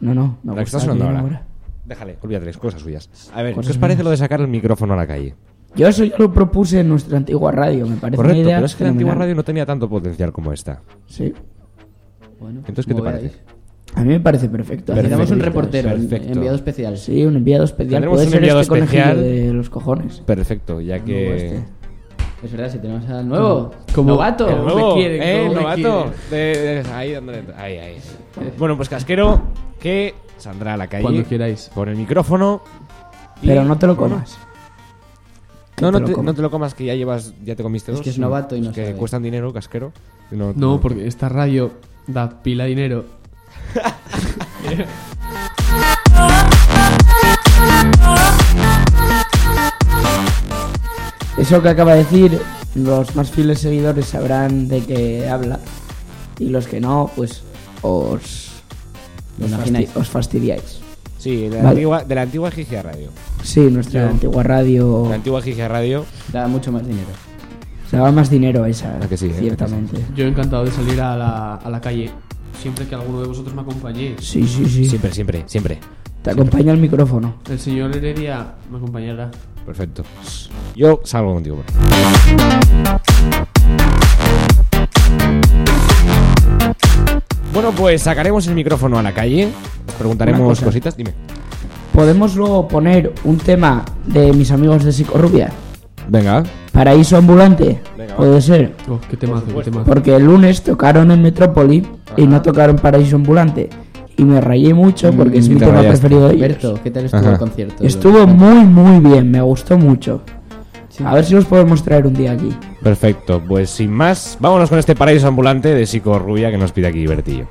No, no, me La que está sonando ahora. Déjale, olvídate, es cosas suyas. A ver, ¿qué os parece lo de sacar el micrófono a la calle? Yo eso ya lo propuse en nuestra antigua radio, me parece Correcto, una idea pero es que la antigua radio no tenía tanto potencial como esta. Sí. Bueno, Entonces, ¿qué te parece? A mí me parece perfecto. Necesitamos un reportero, Perfecto. enviado especial. Sí, un enviado especial. Puede un ser enviado este especial. de los cojones. Perfecto, ya que... este. Es verdad, si tenemos al nuevo. Como- novato. El nuevo, quieren, ¿eh? novato. De- de- ahí, dándole- ahí, ahí. Bueno, pues casquero que saldrá a la calle Cuando queráis. con el micrófono. y- Pero no te lo bueno, comas. No, te no lo te, comas. no te lo comas, que ya llevas, ya te comiste Es dos. que es novato y no Que sabe. cuestan dinero, casquero. No, No, porque esta radio da pila de dinero. Eso que acaba de decir, los más fieles seguidores sabrán de qué habla. Y los que no, pues os, ¿Lo os, fastidiáis. Sí, de la, Vale. antigua, de la antigua Gigia Radio. Sí, nuestra antigua radio La antigua Gigia Radio. Da mucho más dinero. se daba más dinero a esa, ¿A que sí, eh? ciertamente. Yo encantado de salir a la, a la calle. Siempre que alguno de vosotros me acompañe. Sí, sí, sí. Siempre, siempre, siempre. Te acompaña el micrófono. El señor Heredia me acompañará. Perfecto. Yo salgo contigo. Bueno, pues sacaremos el micrófono a la calle. Os preguntaremos cositas. Dime. Podemos luego poner un tema de mis amigos de Psicorrubia. Venga. Paraíso ambulante. Venga. Puede ser. Oh, qué temazo, qué temazo. Porque el lunes tocaron en Metrópoli y no tocaron Paraíso ambulante. Y me rayé mucho porque es Mm, mi te tema rayaste. preferido de ellos. ¿qué tal estuvo Ajá. el concierto? Estuvo muy, muy bien. Me gustó mucho. A ver si los podemos traer un día aquí. Perfecto. Pues sin más, vámonos con este paraíso ambulante de Psico Rubia que nos pide aquí Bertillo.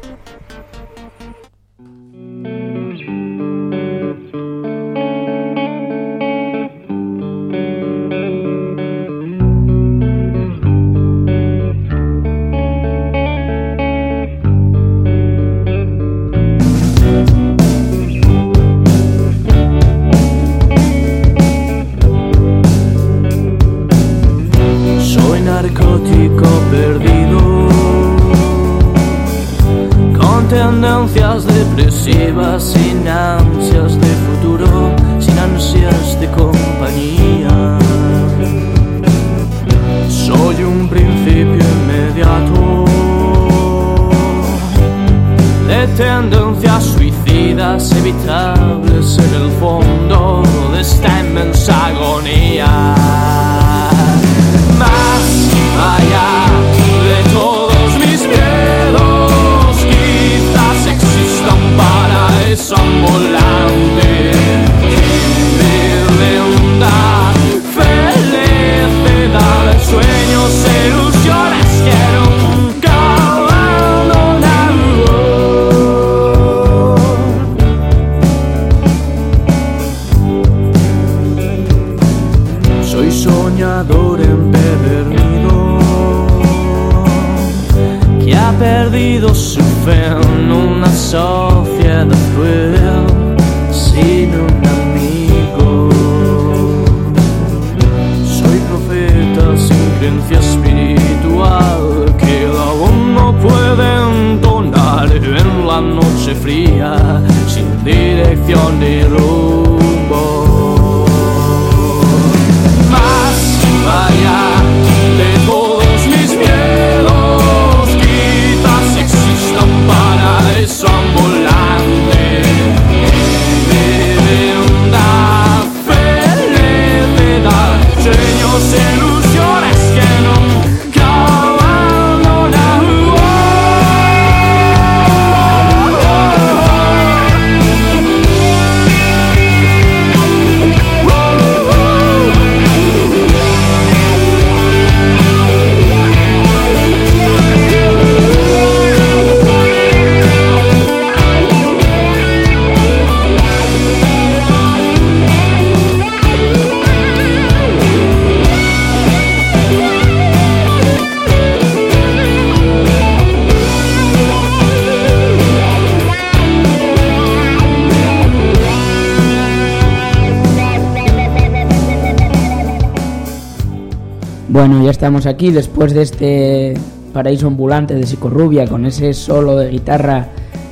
Bueno, ya estamos aquí después de este paraíso ambulante de Psicorrubia con ese solo de guitarra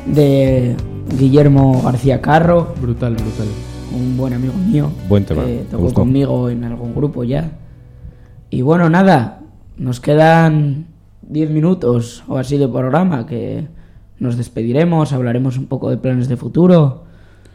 de Guillermo García Carro, Brutal, brutal. un buen amigo mío. Buen tema, que tocó conmigo en algún grupo ya. Y bueno, nada, nos quedan 10 minutos o así de programa que nos despediremos, hablaremos un poco de planes de futuro.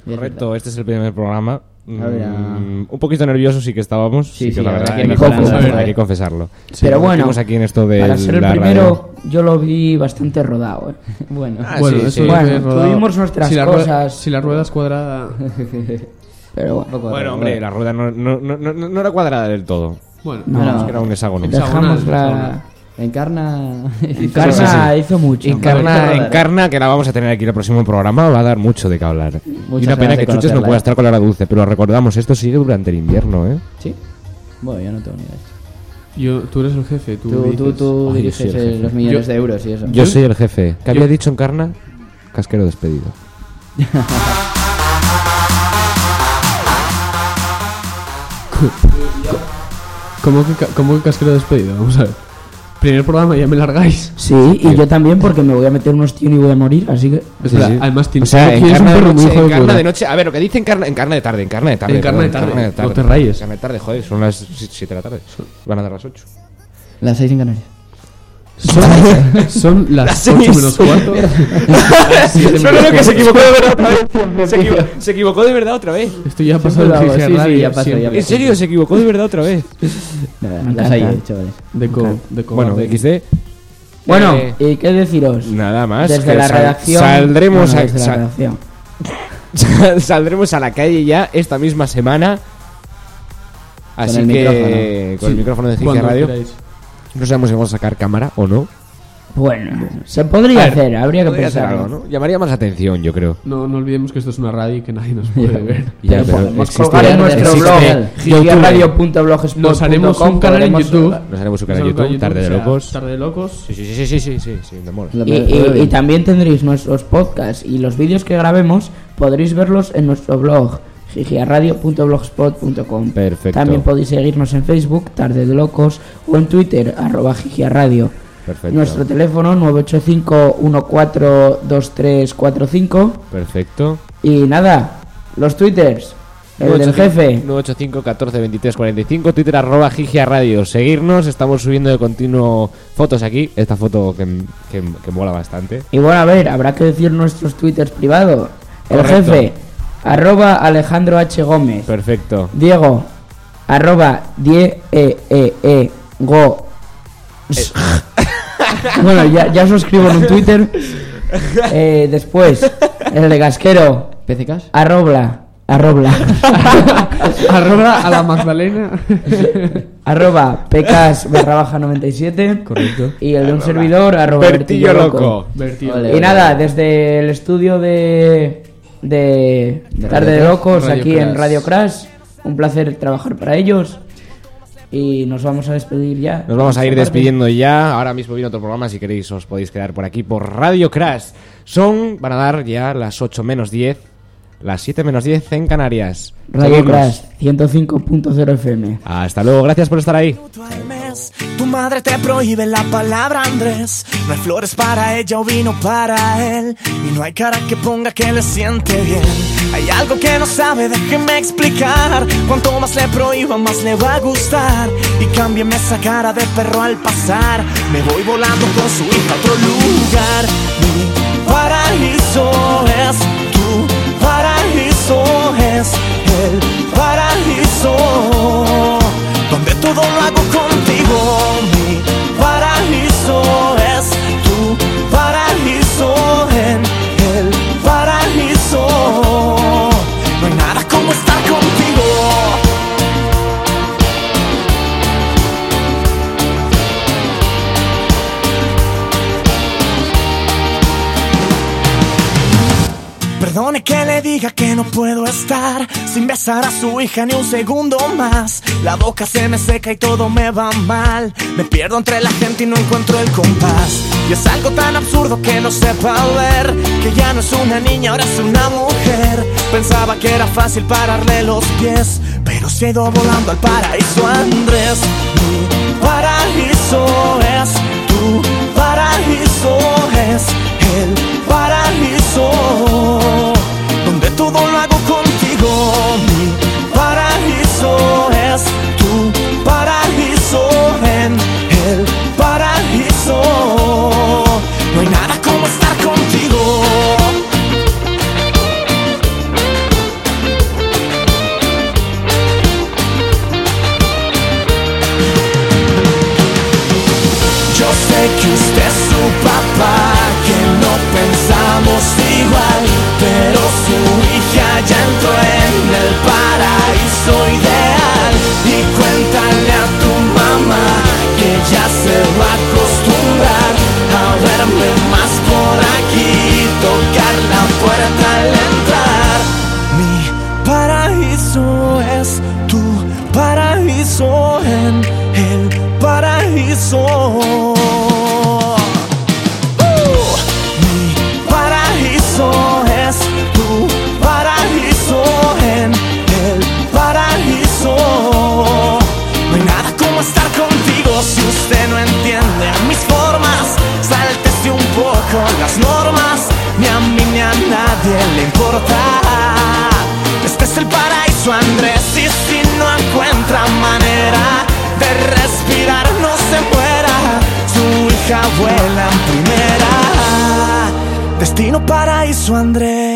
Correcto, este es el primer programa. Mm, Un poquito nerviosos sí que estábamos. Sí, Sí, que sí, la habrá verdad que hay que, confesarlo, hay que- que confesarlo. Pero bueno, Estamos aquí en esto de para ser el la primero, radio. yo lo vi bastante rodado. ¿eh? <laughs> Bueno, Ah, bueno, sí, eso sí. Bueno, que rodado- tuvimos nuestras si la rueda- cosas. si la rueda es cuadrada. <laughs> Pero bueno, de Bueno, hombre, la rueda no, no, no, no, no era cuadrada del todo. Bueno, No, que era un hexágono. dejamos hexagonal. la. <laughs> Encarna. Encarna hizo mucho. Encarna. Encarna, que la vamos a tener aquí en el próximo programa, va a dar mucho de qué hablar. y Muchas una pena que Chuches no pueda ¿eh? estar con la hora dulce, pero recordamos, esto sigue durante el invierno, ¿eh? Sí. Bueno, yo no tengo ni idea. Yo, tú eres el jefe, tú, Tú, tú, dices. tú Ay, diriges sí, el jefe. los millones Yo- de euros y eso. Yo soy el jefe. ¿Qué yo- había dicho Encarna? Casquero despedido. <laughs> ¿Cómo que, ¿Cómo que casquero despedido? Vamos a ver. Primer programa ya me largáis. Sí, y yo también porque me voy a meter unos tíos y voy a morir, así que. Espera, sí. Además, O tienes sea, encarna de perro muy noche, hijo de encarna puta. de noche. A ver, lo que dice encarna, encarna de tarde, encarna de tarde. Encarna de perdón, tarde. encarna No te rayes. Encarna de tarde, joder, son las 7 de la tarde. Van a dar las 8. Las seis en Canarias. Son, son las 8 <laughs> menos cuarto. Siete No, no, no, que se equivocó de verdad otra vez. <laughs> Se, equivo- se equivocó de verdad otra vez. Esto ya el hago, GG sí, sí, ya pasó, ya En serio, se equivocó de verdad otra vez. <laughs> Nada, las hay, chavales. De co, de co- Bueno, de- XD. Bueno, Eh, ¿y qué deciros? Nada más. Desde la sal- redacción. Saldremos, bueno, a, desde la sal- redacción. saldremos a la calle ya esta misma semana. Así el que micrófono. con el Sí, micrófono de cuando Radio. queráis. No sabemos si vamos a sacar cámara o no. Bueno, se podría ver, hacer, habría que Podría hacer pensarlo. algo, ¿no? Llamaría más atención, yo creo. No, no olvidemos que esto es una radio y que nadie nos <laughs> puede ver. Ya, Pero pero podemos existe- colgar en nuestro blog Nos haremos un canal en YouTube. Nos haremos su canal en YouTube, Tarde de Locos. Tarde de locos. Sí, sí, sí, sí, sí, sí, sí, me mola. Lo Y, también tendréis nuestros podcasts y los vídeos que grabemos podréis verlos en nuestro blog gigiaradio.blogspot.com Perfecto. También podéis seguirnos en Facebook, Tarde de Locos, o en Twitter, arroba gigiaradio. Perfecto. Nuestro teléfono 985-142345. Perfecto. Y nada, los twitters, el del jefe. 985 14 23 45 Twitter arroba Gigia Radio Seguirnos, estamos subiendo de continuo fotos aquí Esta foto que, que, que mola bastante Y bueno, a ver, habrá que decir nuestros twitters privados. El Correcto. jefe, arroba Alejandro H. Gómez. Perfecto Diego, arroba die e e e go. <laughs> bueno, ya, ya os lo escribo en un Twitter. <laughs> Eh, después, el de Casquero, ¿PCKs? arroba, arroba, <laughs> Arroba a la Magdalena. arroba pecas barra baja 97. Correcto. Y el de un servidor, arroba Bertillo Bertillo Loco. Ole. Y nada, desde el estudio de, de De Tarde de. Locos, Radio aquí en. Radio Crash, un placer trabajar para ellos. Y nos vamos a despedir ya. Nos vamos a ir despidiendo ya Ahora mismo viene otro programa Si queréis os podéis quedar por aquí Por Radio Crash Son, van a dar ya las 8 menos 10 Las 7 menos 10 en Canarias Radio. Crash 105.0 FM. Hasta luego, gracias por estar ahí. Tu madre te prohíbe la palabra Andrés. No hay flores para ella o vino para él. Y no hay cara que ponga que le siente bien. Hay algo que no sabe, déjeme explicar. Cuanto más le prohíba, más le va a gustar. Y cámbiame esa cara de perro al pasar. Me voy volando con su hija a otro lugar. Mi paraíso es es el paraíso donde todo lo hago que le diga que no puedo estar sin besar a su hija ni un segundo más. La boca se me seca y todo me va mal. Me pierdo entre la gente y no encuentro el compás. Y es algo tan absurdo que no sepa ver que ya no es una niña, ahora es una mujer. Pensaba que era fácil pararle los pies, pero se ha ido volando al paraíso Andrés. Mi paraíso es tu paraíso es el paraíso. y cuéntale a tu mamá que ya se va a acostumbrar a verme más por aquí y tocar la puerta al entrar. Mi paraíso es tu paraíso en el paraíso. destino paraíso Andrés.